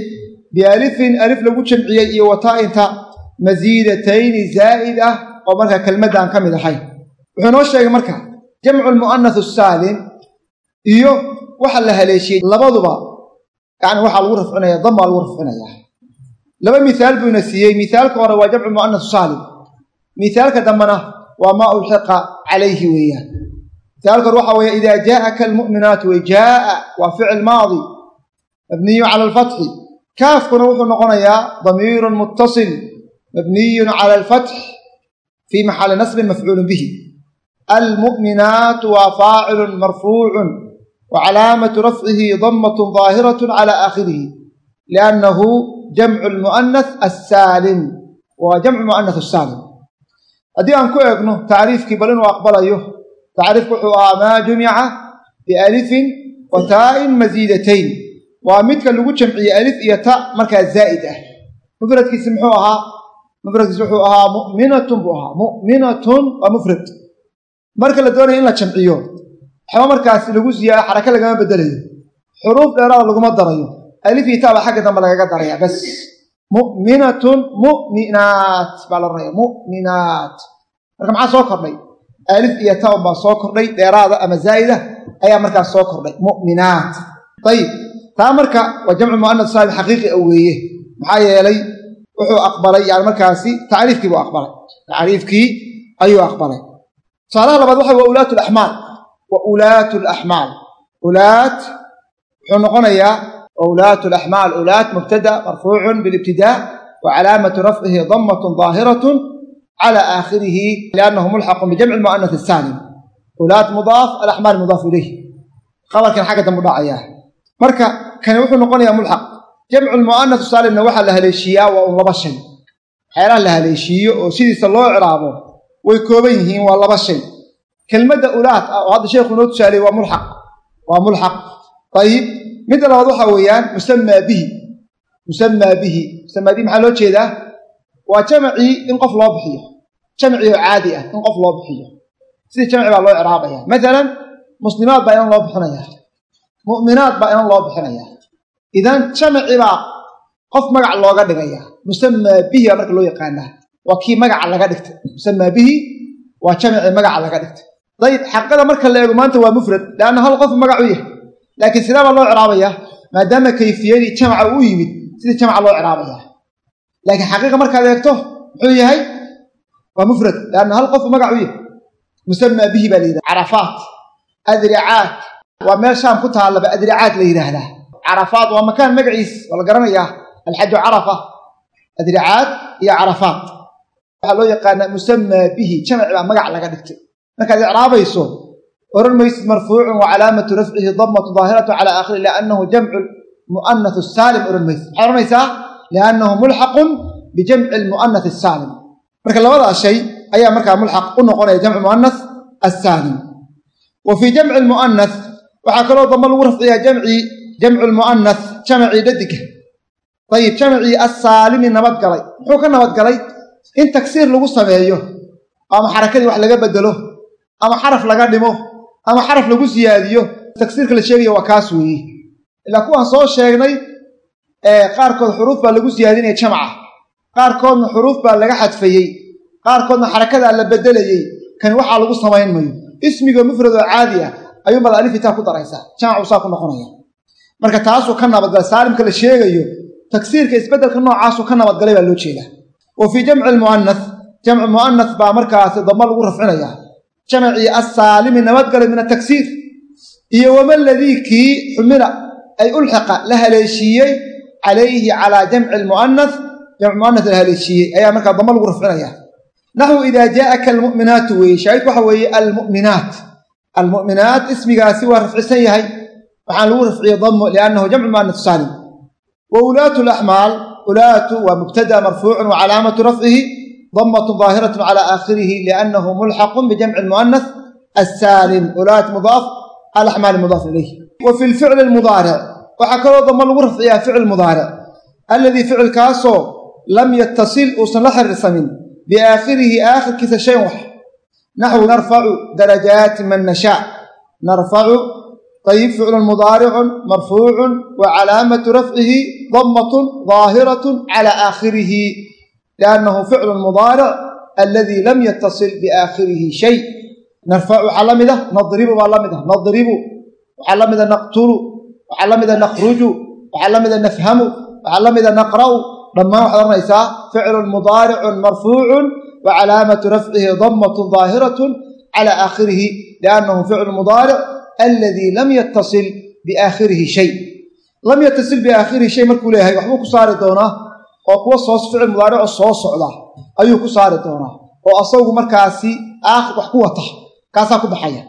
Bialifin alif lagu jamciyey iyo wa taa'inta masiidatayni zaa'id ah oo marka kelmadda ka mid ahayn wuxuu noo sheegay marka jamcu lmu'anas asaalim iyo waxa la haleeshiyey labaduba yani waxaa lagu rafcinaya damaa lagu rafcinayaa laba mihaal buu ina siiyey. Mihaalka hore waa jamcu mu'anas saalim mihaalka dambena waa maa ulxiqa calayhi weeyaan. Mihaalka hore waxa weeye idaa jaa'aka almu'minaatu wey jaa'a waa ficil maadi mabniyu cala alfatxi kaafkuna wuxuu noqonayaa damiirun muttasil mabniyun cala alfatx fii maxali nasbin mafcuulun bihi. Almu'minaatu waa faacilun marfuucun wa calaamatu rafcihi damatun daahiratun cala aakhirihi liannahu jamcu lmu'anath assaalim waa jamcu mu'anath asaalim haddii aan ku eegno tacriifkii bal inuu aqbalayo tacriifku wuxuu ahaa maa jumica bialifin wa taa'in masiidatayn waa midka lagu jamciyey alif iyo ta markaa zaa'id ah mufradkiisi muxuu ahaa mufradkiisi wuxuu ahaa mu'minatun buu ahaa mu'minatun waa mufrad marka la doonaya in la jamciyo waxba markaas lagu siyaado xaraka lagama bedelayo. Xuruuf dheeraada laguma darayo. Alif iyo ta baa xagga dambe lagaga daraya bas. Mu'minatun mu'minaat baa la oranaya mu'minaat. Marka maxaa soo kordhay? Alif iyo ta baa soo kordhay dheeraada ama zaa'ida ayaa markaas soo kordhay mu'minaat. Ayib taa marka waa jamcu mu'anad saalim xaqiiqi a weeye. Maxaa yeelay wuxuu aqbalay yani markaasi tacriifkii buu aqbalay. Tacriifkii ayuu aqbalay. Tusaalaha labaad waxa wa ulaat laxmaal wa ulaat laxmaal ulaat wuxuu noqonayaa ulaat laxmaal ulaat mubtada marfuucun bilibtidaa wa calaamatu rafcihi damatun daahiratun cala aakhirihi liannahu mulxaqun bijamci mu'anath asaalim ulaat mudaaf alaxmaal mudaaf ilayh qabarkan xagga dambu dhacayaa marka kani wuxuu noqonayaa mulxaq jamcu lmu'anath saalimna waxaa la haleeshiiyaa waa un laba shay. Waxyaalaha la haleeshiiyo oo sidiisa loo ciraabo way kooban yihiin waa laba shay kelmadda ulaat ah oo hadda sheekhu inoo tusaaleyey waa mulxaq. Waa mulxaq. Ayib midda labaad waxaa weeyaan musamaa bihi. Musamaa bihi. Musamaa bihi maxaa loo jeedaa? Waa jamacii in qof loo bixiyo. Jamcii oo caadi ah in qof loo bixiyo. Sidii jamci baa loo ciraabaya maalan muslimaad baa inan loo bixinaya mu'minaad baa inan loo bixinaya idan jamci baa qof magac looga dhigaya musamaa bihi baa marka loo yaqaanaa. Waa kii magaca laga dhigtay. Musamaa bihi waa jamci magaca laga dhigtay dayib xaqiiqada marka la eego maanta waa mufrad leanna hal qof magac u yahay laakiin sidee baa loo ciraabayaa maadaama kayfiyadii jamca uu yimid sidii jamca loo ciraabayaa laakiin xaqiiqa markaad eegto muxuu yahay? Waa mufrad leanna hal qof magac u yahay musamaa bihi baa la yidhahda carafaat adricaat. Waa meel shaam ku taallaba adricaat la yidhaahdaa carafaat waa makaan magaciis waa la garanayaa. Alxaju carafa adricaat iyo carafaat markaad icraabayso oran maysid marfuucun wa calaamatu rafcihi damatu daahiratu cala aakhiri liannahu jamcu mu'anath saalim oran maysid maxaad oranaysaa liannahu mulxaqun bijamci lmu'anath asaalim marka labadaas shay ayaa markaa mulxaq u noqonaya jamcu mu'anath assaalim. Wa fii jamci lmu'anath waxaa kaloo damba lagu rafciyaa jamcii jamcu lmu'anath jamacii dhadiga ayib jamcii assaalimi nabadgalay muxuu ka nabadgalay in tagsiir lagu sameeyo ama xarakadii wax laga bedelo ama xaraf laga dhimo ama xaraf lagu siyaadiyo tagsiirka la sheegaya waa kaas weeye ilaa kuwaan soo sheegnay qaarkood xuruuf baa lagu siyaadinaya jamca. Qaarkoodna xuruuf baa laga xadfayey qaarkoodna xarakadaa la bedelayey kani waxaa lagu samayn mayo. Ismiga mufrad oo caadi ah ayuunbaad alifitaa ku daraysaa. Jamcu saa ku noqonaya. Marka taasuu ka nabadgalay saalimka la sheegayo tagsiirka isbeddelka noocaasuu ka nabadgalay baa loo jeedaa. Wa fii jamci lmu'anath jamcu mu'anath baa markaasi damba lagu rafcinayaa jamcii assaalimi nabadgalay min atagsiir iyo wama ladii kii xumila ay ulxiqa la haleeshiiyey calayhi calaa jamci lmu'anath jamcu mu'anath la haleeshiiyey ayaa markaa damba lagu rafcinaya naxwu idaa jaa'aka almu'minaatu weeye shaahidku waxa weeye almu'minaat almu'minaat ismigaasi waa rafcisan yahay waxaan lagu rafciyey damo liannahu jamcu mu'anath saalim wa ulaatu laxmaal ulaatu waa mubtada marfuucun wa calaamatu rafcihi damatun daahiratun cala aakhirihi liannahu mulxaqun bijamci lmu'anath assaalim ulaat mudaaf alaxmaali mudaaf ilayh wa fi lficli lmudaaric waxaa kaloo damba lagu rafciyaa ficil mudaaric alladii ficilkaasoo lam yatasil uusan la xiriirsamin biaakhirihi aakhirkiisa shayn wax naxwu narfacu darajaati man nashaa narfacu ayib ficlun mudaaricun marfuucun wa calaamatu rafcihi damatun daahiratun cala aakhirihi liannahu ficlun mudaaric aladii lam yatasil biaakhirihi shay narfacu waxaa la mida nadribu baa la mid ah nadribu waxaa la mida naqtulu waxaa la mida nakhruju waxaa la mida nafhamu waxaa la mida naqra'u dhammaan waxaad oranaysaa ficlun mudaaricun marfuucun wa calaamatu rafcihi damatun daahiratun cala aakhirihi liannahu ficlu mudaaric aladii lam yatasil biaakhirihi shay lam yatasil biaakhirihi shay markuu leeyahay waxbuu ku saari doonaa oo kuwa ficil mudaarico soo socda ayuu ku saari doonaa. Oo asagu markaasi aakhir wax ku wata kaasaa ku baxaya.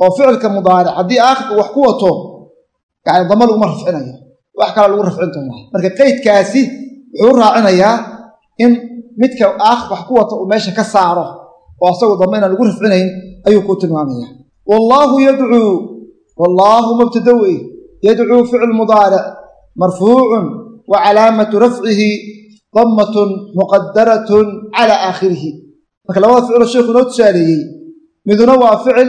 Oo ficilka mudaaric haddii aakhirka wax ku wato yani dama laguma rafcinayo wax kale lagu rafcin doonaa. Marka qeydkaasi wuxuu raacinayaa in midka aakhirka wax ku wato uu meesha ka saaro oo asagu dama inaan lagu rafcinayn ayuu kuu tilmaamaya. Wallaahu yadcuu wallaahu mubtada wey yadcuu ficil mudaaric marfuucun wa calaamatu rafcihi damatun muqadaratun calaa aakhirihi. Marka labada ficilo sheikhu inoo tusaaleeyey miduna waa ficil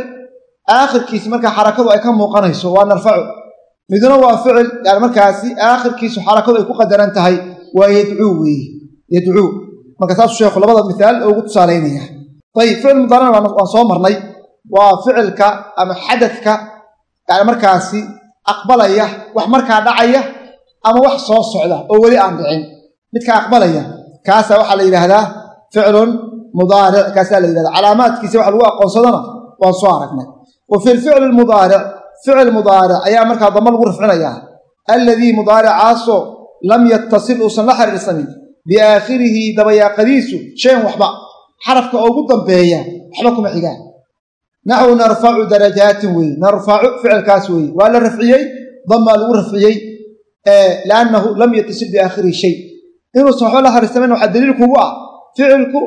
aakhirkiisi markaa xarakadu ay ka muuqanayso waa narfacu. Miduna waa ficil yani markaasi aakhirkiisu xarakadu ay ku qadaran tahay waa yadcuu weeye yadcuu marka saasuu sheekhu labada mihaal ugu tusaalaynaya ayib ficil mudaarana waan soo marnay. Waa ficilka ama xadadka yani markaasi aqbalaya wax markaa dhacaya ama wax soo socda oo weli aan dhicin midka aqbalaya. Kaasaa waxaa la yidhaahdaa ficlun mudaaric. Kaasaa la yidhahda calaamaadkiisa wax lagu aqoonsadona waan soo aragnay. Wa fi lficli mudaaric ficil mudaaric ayaa markaa damba lagu rafcinayaa alladii mudaaricaasoo lam yattasil uusan la xiriirsanin. Biaakhirihi dabayaaqadiisu shayn waxba. Xarafka ugu dambeeya waxba kuma xigaan. Naxwu narfacu darajaatin weeye narfacu ficilkaas weeye waa la rafciyey damaa lagu rafciyey liannahu lam yattasil biaakhirihi shay inuusan waxba la xiriirsamayn waxaa daliilkuugu ah ficilku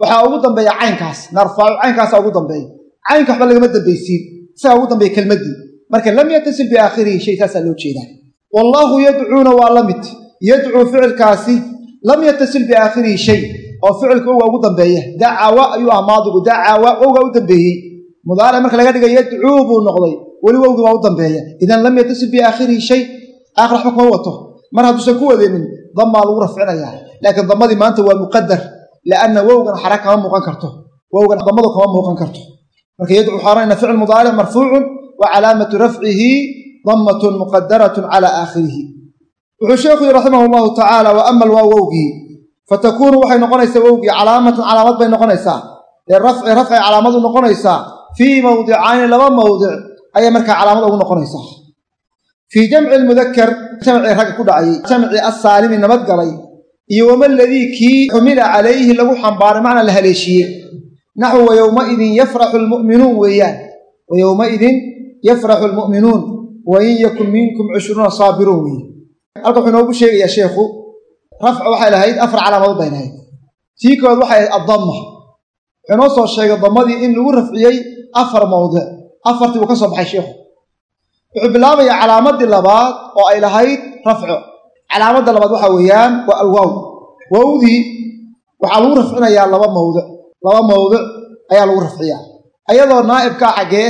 waxaa ugu dambeeya caynkaas narfacu caynkaasaa ugu dambeeya. Caynka waxba lagama dambaysiin isagaa ugu dambeeya kelmaddii. Marka lam yattasil biaakhirihi shay saasaa loo jeedaa. Wallaahu yadcuuna waa la mid. Yadcuu ficilkaasi lam yattasil biaakhirihi shay oo ficilka owga ugu dambeeya. Dacawa ayuu ah maadigu dacawa owga u dambeeyey. Mudaaric marka laga dhiga yadcuu buu noqday weli wowgi baa u dambeeya. Idan lam yattasil biaakhirihi shay aakhir waxba kuma wato. Mar hadduusan ku wadeenin damaa lagu rafcinayaa laakiin damadii maanta waa muqadar lianna wowgan xara kama muuqan karto wowgan damadu kama muuqan karto. Marka yadcuu xaarana ficil mudaaric marfuucun wa calaamatu rafcihi damatun muqadaratun cala aakhirihi. Wuxuu sheekhu yihi raximah llahu tacaala wa waa wowgii fatakuunu waxay noqonaysaa wowgii calaamatan calaamad bay noqonaysaa ee rafci rafcay calaamadu noqonaysaa fii mawdicayni laba mawdic ayay markaa calaamad ugu noqonaysaa fii jamci mudakar jamcii ragga ku dhacayay jamci assaalimi nabadgalay iyo wama ladii kii xumila calayhi lagu xambaaray macna la haleeshiiyey naxwu wa yowmaidin yafraxu lmu'minuun weeyaan wa yowmaidin yafraxu lmu'minuun wa in yakun minkum cishruuna saabiruun weeye halka wuxuu inoogu sheegayaa sheekhu rafcu waxay lahayd afar calaamadood bay lahayd tii kood waxay ahayd addamma wuxuu inoo soo sheegay dammadii in lagu rafciyey afar mawdic afartii uu ka soo baxay sheekhu wuxuu bilaabayaa calaamadii labaad oo ay lahayd rafco calaamadda labaad waxa weeyaan waa alwaaw. Wawdii waxaa lagu rafcinayaa laba mawdic laba mawdic ayaa lagu rafciyaa. Ayadoo naa'ibkaa xaggee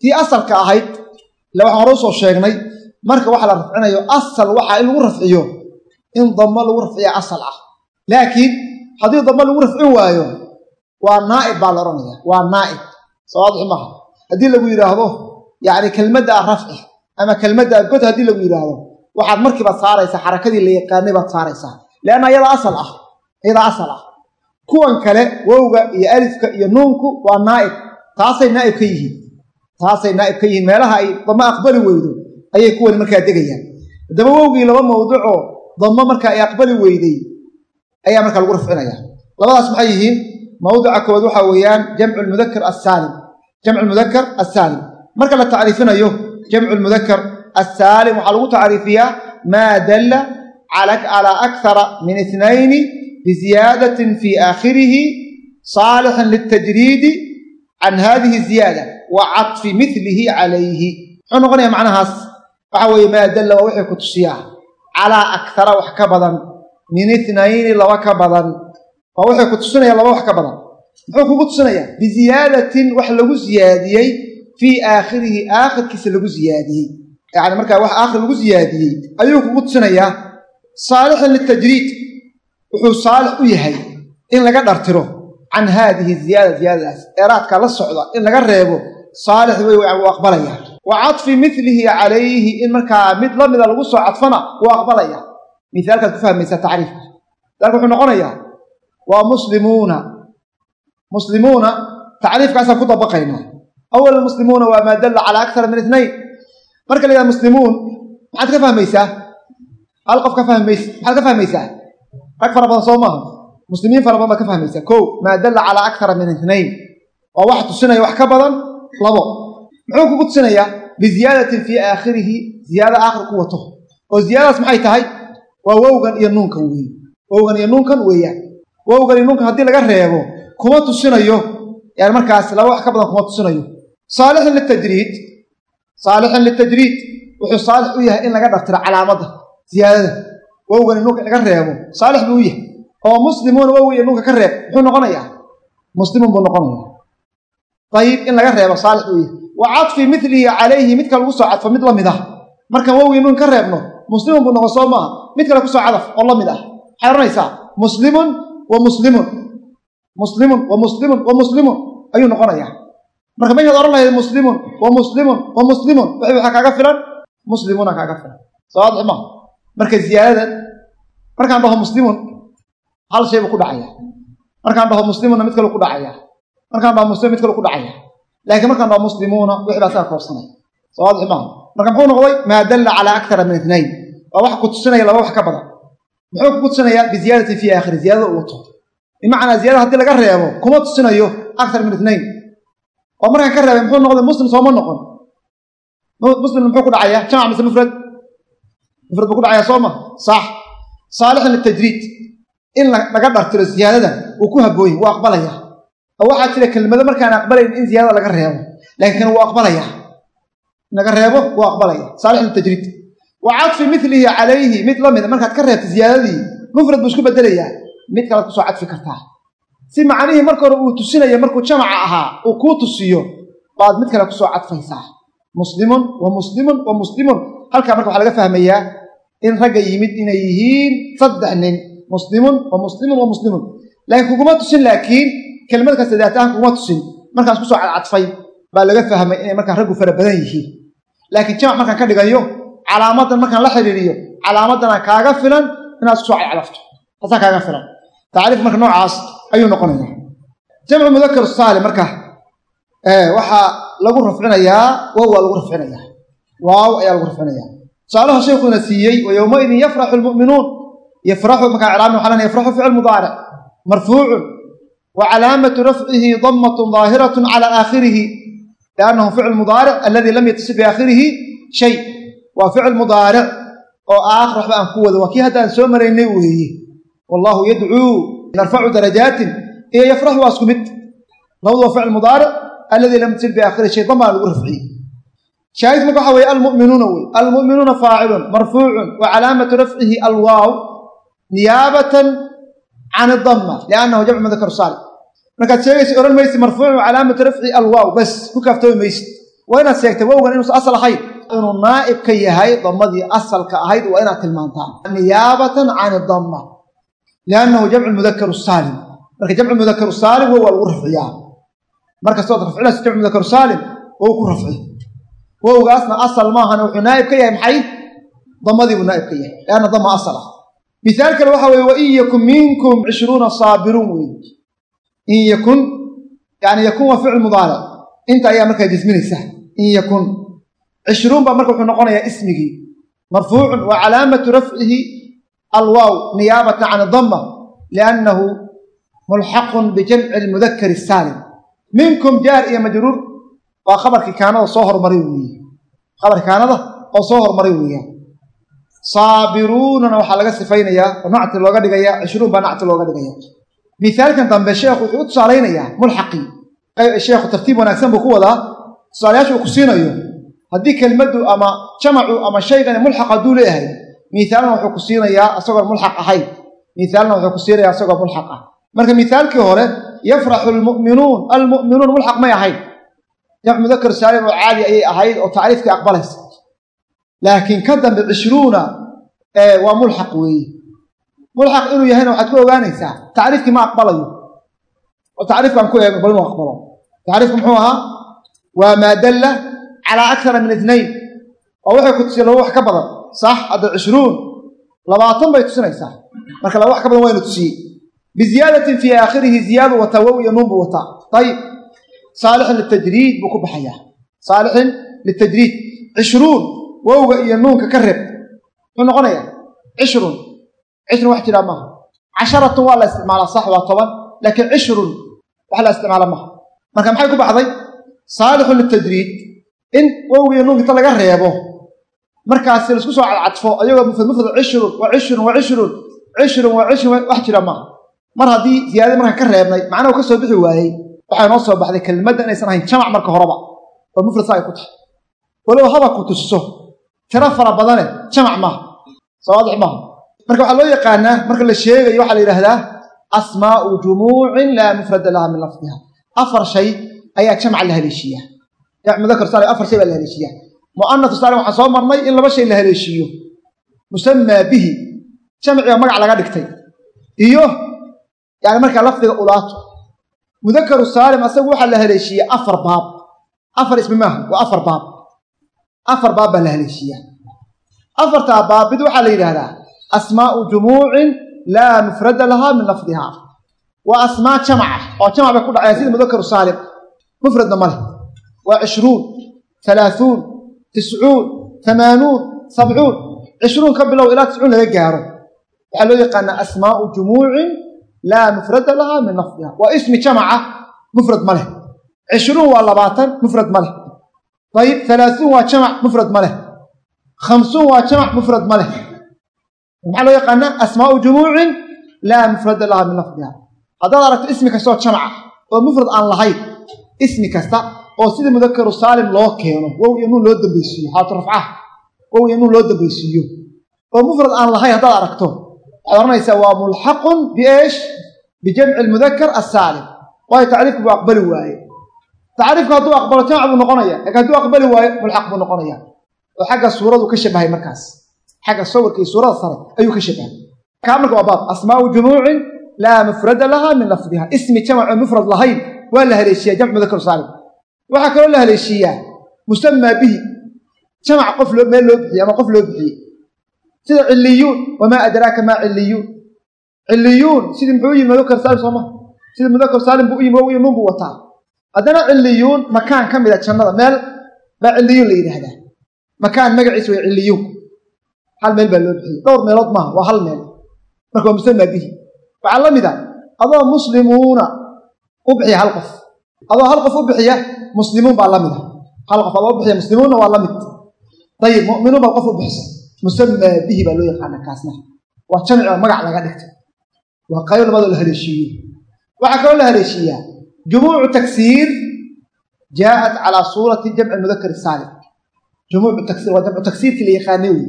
tii asalka ahayd ila waxaan hore u soo sheegnay marka waxa la rafcinayo asal waxaa in lagu rafciyo in dammo lagu rafciya asal ah. Laakiin haddii dammo lagu rafcin waayo waa naa'ib baa la odhanaya waa naa'ib. Sawaadixi maaha haddii lagu yidhaahdo yacni kelmaddaa rafci ama kelmaddaa god haddii lagu yidhaahdo waxaad markiibaad saaraysaa xarakadii la yaqaanay baad saaraysaa. Leanna iyadaa asal ah iyadaa asal ah. Kuwan kale wowga iyo alifka iyo nuunku waa naa'ib. Taasay naa'ib ka yihiin. Taasay naa'ib ka yihiin. Meelaha ay dammo aqbali weydo ayay kuwani markaa degayaan. Haddaba wowgii laba mawducoo dammo marka ay aqbali weyday ayaa markaa lagu rafcinaya. Labadaas maxay yihiin? Mawdica kood waxa weeyaan jamcu lmudakar assaalim marka la tacriifinayo jamcu lmudakar assaalim waxaa lagu tacriifiyaa maa dalla calaa akthara min itnayni biziyaadatin fii aakhirihi saalixan litajriidi can hadihi ziyaada wa catfi milihi calayhi. Muxuu noqonaya macnahaas waxa weeye maa dalla waa wixii ku tusiyaa calaa akthara wax ka badan min itnayni laba ka badan. Waa wixii ku tusinaya laba wax ka badan. Muxuu kugu tusinayaa? Biziyaadatin wax lagu siyaadiyey fii aakhirihi aakhirkiisa lagu siyaadiyey yacni markaa wax aakhir lagu siyaadiyey ayuu kugu tusinayaa saalixan litajriid wuxuu saalix u yahay in laga dhartiro can haadihi ziyaada ziyaadadaas. Eeraadka la socda in laga reebo saalix wey wuu aqbalaya. Wa cadfi milihi calayhi in markaa mid la mida lagu soo cadfana wuu aqbalaya. Mithaalkaad ku fahmaysaa tacriifka. Misaalka wuxuu noqonayaa waa muslimuuna. Muslimuuna tacriifkaasaan ku dabaqaynaa awal muslimuuna waa maa dalla calaa akthara min itnayn marka la yidhaha muslimuun maxaad ka fahmaysaa hal qof ka fahmaysa maxaad ka fahmaysaa rag fara badan soo maaha muslimiin fara badan baad ka fahmaysaa kow maa dalla calaa akthara min itnayn waa wax tusinaya wax ka badan labo muxuu kugu tusinayaa biziyaadatin fii aakhirihi ziyaada aakhir ku wato oo ziyaadadaas maxay tahay waa wowgan iyo nuunkan weeye wowgan iyo nuunkan weeyaan wowgan iyo nuunkan haddii laga reebo kuma tusinayo yani markaas laba wax ka badan kuma tusinayo saalixin litajriid saalixin litajriid wuxuu saalix u yahay in laga dhartiro calaamadda ziyaadada. Wowgan iyo nuunka in laga reebo. Saalix buu u yahay. Oo muslimuuna wow iyo nuunka ka reeb. Muxuu noqonayaa? Muslimun buu noqonayaa. Ayib in laga reebo saalix buu yahay. Wa cadfi milihi calayhi midka lagu soo cadfo mid la mid ah. Markaan wow iyo nuun ka reebno muslimun buu noqon soo maaha. Mid kale ku soo cadaf oo la mid ah. Waxay odhanaysaa muslimun wa muslimun. Muslimun wa muslimun wa muslimun. Ayuu noqonayaa marka meeshaad odhan lahayd muslimun wa muslimun wa muslimun. W waxaa kaaga filan? Muslimuna kaaga filan. Soo waadix maha marka ziyaadadan markaan dhaho muslimun hal shay buu ku dhacaya. Markaan dhaho muslimunna mid kalu ku dhacaya. Markaan dhaho muslimun mid kalu ku dhacaya. Laakiin markaan dhaho muslimuuna wixii baa saa koobsanaya soo marka muxuu noqday? Maa dalla calaa akara min itnayn waa wax ku tusinaya laba wax ka badan. Muxuu kugu tusinayaa biziyaadati fii aakhiri ziyadada uu wato. Bimacnaa ziyada haddii laga reebo kuma tusinayo akar min itnayn oo markaan ka reebay muxuu noqday muslim sooma noqon. Muslim muxuu ku dhacaya jamac mise mufrad? Mufrad buu ku dhacaya soo ma sax. Saalixan litajriid in laga dhartiro ziyaadada uu ku habooyin wuu aqbalaya. Oo waxaa jira kelmado markaan aqbalayn in ziyaadada laga reebo laakiin kan wuu aqbalaya. Laga reebo wuu aqbalaya. Saalixan litajriid wa cadfi milihi calayhi mid la mida markaad ka reebto ziyaadadii mufrad buu isku bedelayaa. Mid kalead ku soo cadfi kartaa si macnihii marka hore uu tusinaya markuu jamaca ahaa uu kuu tusiyo baad mid kale ku soo cadfaysaa. Muslimun wa muslimun wa muslimun. Halkaa marka waxaa laga fahmayaa in ragga yimid inay yihiin saddex nin. Muslimun wa muslimun wa muslimun. Laakiin kuguma tusin laakiin kelmad kasta daatahan kuguma tusin. Markaas ku soo cadcadfay baa laga fahmay inay markaa raggu fara badan yihiin. Laakiin jamac markaan ka dhigayo calaamadan markaan la xidhiiriyo calaamadana kaaga filan inaad ku soo cadcadafto. Taasaa kaaga filan. Tacriif marka noocaas ayuu noqonaya. Jamcu mudakar saalim marka waxaa lagu rafcinayaa wow waa lagu rafcinayaa. Waaw ayaa lagu rafcinayaa. Tusaalaha sheekhuuna siiyey wa yowmaidin yafraxu lmu'minuun yafraxu markaa icraabna waxaa lena yafraxu ficil mudaaric marfuucun wa calaamatu rafcihi damatun daahiratun cala aakhirihi liannahu ficil mudaaric alladii lam yatasib biaakhirihi shay. Waa ficil mudaaric oo aakhir waxba aan ku wado waa kii haddaan soo maraynay weeye wallahu yadcuu narfacu darajaatin iyo yafraxu waa isku mid labadu waa ficil mudaaric alladii lam tasil biaakhiri shay damaa lagu rafciyey shaahid marka waxa weye almu'minuuna wey almu'minuuna faacilun marfuucun wa calaamatu rafcihi alwaaw niyaabatan can idama liannahu jamcu mudakar saalim markaad sheegaysa odhan maysid marfuucun wa calaamatu rafcihi alwaaw bas ku kaaftoomi maysid waa inaad sheegtay wowgan inuusan asal ahayn inuu naa'ib ka yahay damadii asalka ahayd waa inaad tilmaantaa niyaabatan can idama liannahu jamcu mudakar saalim marka jamcu mudakar saalim waa lagu rafciyaa markastood rafcinaysa jamcu mudakar saalim wow ku rafci wowgaasna asal maahan wuxuu naa'ib ka yahay maxay damadii buu naa'ib ka yahay lianna dama asal ah mihaal kale waxa weye wain yakun minkum cishruuna saabiruun wey in yakun yani yakun waa ficil mudaaric inta ayaa markaa jisminaysa in yakun cishruun baa marka wuxuu noqonayaa ismigii marfuucun wa calaamatu rafcihi alwaaw niyaabatan can dama liannahu mulxaqun bijamci lmudakari saalim minkum jaar iyo majruur waa khabarkii kaanada soo hormaray weeye khabarkii kaanada oo soo hormaray weeyaan saabiruunana waxaa laga sifaynayaa oo nacti looga dhigaya cishruun baa nacti looga dhigaya mithaalkan dambe sheekhu wuxuu u tusaalaynayaa mulxaqii sheekhu tartiib wanaagsan buu ku wadaa tusaalayaasha uu ku siinayo haddii kelmaddu ama jamacu ama shaygani mulxaq hadduu leeyahay mithaalna wuxuu ku siinayaa isagoon mulxaq ahayn mithaalna wuxuu ku siinayaa isagoo mulxaq ah. Marka mithaalkii hore yafraxu almu'minuun almu'minuun mulxaq may ahayn. Jamc mudakar saalim oo caadi ayay ahayd oo tacriifkii aqbalaysa. Laakiin ka dambe cishruuna waa mulxaq weeye mulxaq inuu yahayna waxaad ku ogaanaysaa tacriifkii ma aqbalayo. Oo tacriifkaan ku eego bal inuu aqbalo. Tacriifku muxuu ahaa waa maa dalla calaa akara min itnayn oo waxay ku tusiya laba wax ka badan sax hadda cishruun labaatan bay tusinaysaa. Marka wax ka badan wayna tusiyey biziyaadatin fii aakhirihi ziyaadu wataa wow iyo nuun buu wataa. Ayib saalixin litajriid buu ku baxayaa saalixin litajriid cishruun wowga iyo nuunka ka reeb muxuu noqonayaa? Cishrun cishrun wax jiraa maaha. Casharatun waa la isticmaalaa sax waa toban. Laakiin cishrun wax la isticmaala maaha. Marka maxay ku baxday? Saalixun litajriid in wowgiyo nuunka inta laga reebo markaasi la isku soo cadcadfo ayagoo mufrad mufrad cishrun wa cishrun wa cishrun cishrun wa cishrun wax jira maaha mar haddii ziyaadada markaan ka reebnay macnahu ka soo bixi waayey waxaa noo soo baxday kelmadda inaysan ahayn jamac marka horeba oo mufrad saa ay ku tahay. Walow haba ku tusiso tiro fara badane jamac maaha sawaadix maaha marka waxaa loo yaqaanaa marka la sheegayo waxaa la yidhaahdaa asmaau jumuucin laa mufrada laha min lafdiha afar shay ayaa jamca la haleeshiiya jamc mudakar saalim afar shay baa la haleeshiiya mu'anatu saalim waxaan soo marnay in laba shay la haleeshiiyo. Musamaa bihi jamciga magac laga dhigtay. Iyo yani markaa lafdiga ulaato. Mudakaru saalim asagu waxaa la haleeshiiya afar baab. Afar ismi maaha waa afar baab. Afar baab baa la haleeshiiya afartaa baab waxaa la yidhaahdaa asmaau jumuucin laa mufrada lahaa min lafdiha. Waa asmaa jamaca oo jamac bay ku dhacaya sida mudakaru saalim. Mufradna ma leh. Waa cishruun halaahuun tiscuun hamaanuun sabcuun cishruun ka bilow ilaa tiscuun laga gaaro waxaa loo yaqaanaa asmaau jumuucin laa mufrada lahaa min lafdiha waa ismi jamaca mufrad ma leh cishruun waa labaatan mufrad ma leh ayib halaahuun waa jamac mufrad ma leh khamsuun waa jamac mufrad ma leh maxaa loo yaqaanaa asmaau jumuucin laa mufrada lahaa min lafdiha haddaad aragto ismi kastoo jamaca oo mufrad aan lahayn oo sidii mudakaru saalim loo keeno wow iyo nuun loo dambaysiiyo xaalatu rafcaha wow iyo nuun loo dambaysiiyo. Oo mufrad aan lahayn haddaad aragto. Waxaad ohanaysaa waa mulxaqun bieesh bijamci lmudakar asaalim waayo tacriifku buu aqbali waaye tacriifku hadduu aqbalo jamac buu noqonaya laakiin hadduu aqbali waayo mulxaq buu noqonaya oo xagga suuradu ka shabahay markaas. Xagga sawirka iyo suurada sare ayuu ka shabahay. Kaa marka waa baab asmaau jumuucin laa mufrada laha min lafdiha. Ismi jamac oo mufrad lahayn waa la haleeshiya jamc mudakar saalim waxaa kaloo la haleeshiiyaa musamaa bihi jamac qof meel loo bixiyey ama qof loo bixiyey sida ciliyuun wamaa adraaka maa ciliyuun ciliyuun sidii muxuu yimi mudakar saalim sooma? Sidii mudakar saalim buu u yimi nuun buu wataa. Haddana ciliyuun makaan ka mida jannada meel baa ciliyuun la yidhaahdaa. Makaan magaciisa way ciliyuun hal meel baa loo bixiyey dhowr meelood maaha waa hal meel. Marka waa musamaa bihi. Waxaa la mid a adoo muslimuuna u bixiya hal qof adoo hal qof u bixiya muslimuun baa la mid a hal qof adoo u bixiya muslimuunna waa la mid. Dayib mu'minuun baa qof u bixisa. Musamaa bihi baa loo yaqaana kaasna. Waa jamic oo magac laga dhigtay. Waa qayb labaadoo la haleeshiiyo waxaa kaloo la haleeshiiyaa. Jumuucu taksiir jaa'at calaa suurati jamci mudakar saalim jumuucu taksiir waa jamcu taksiirkii la yaqaanay wey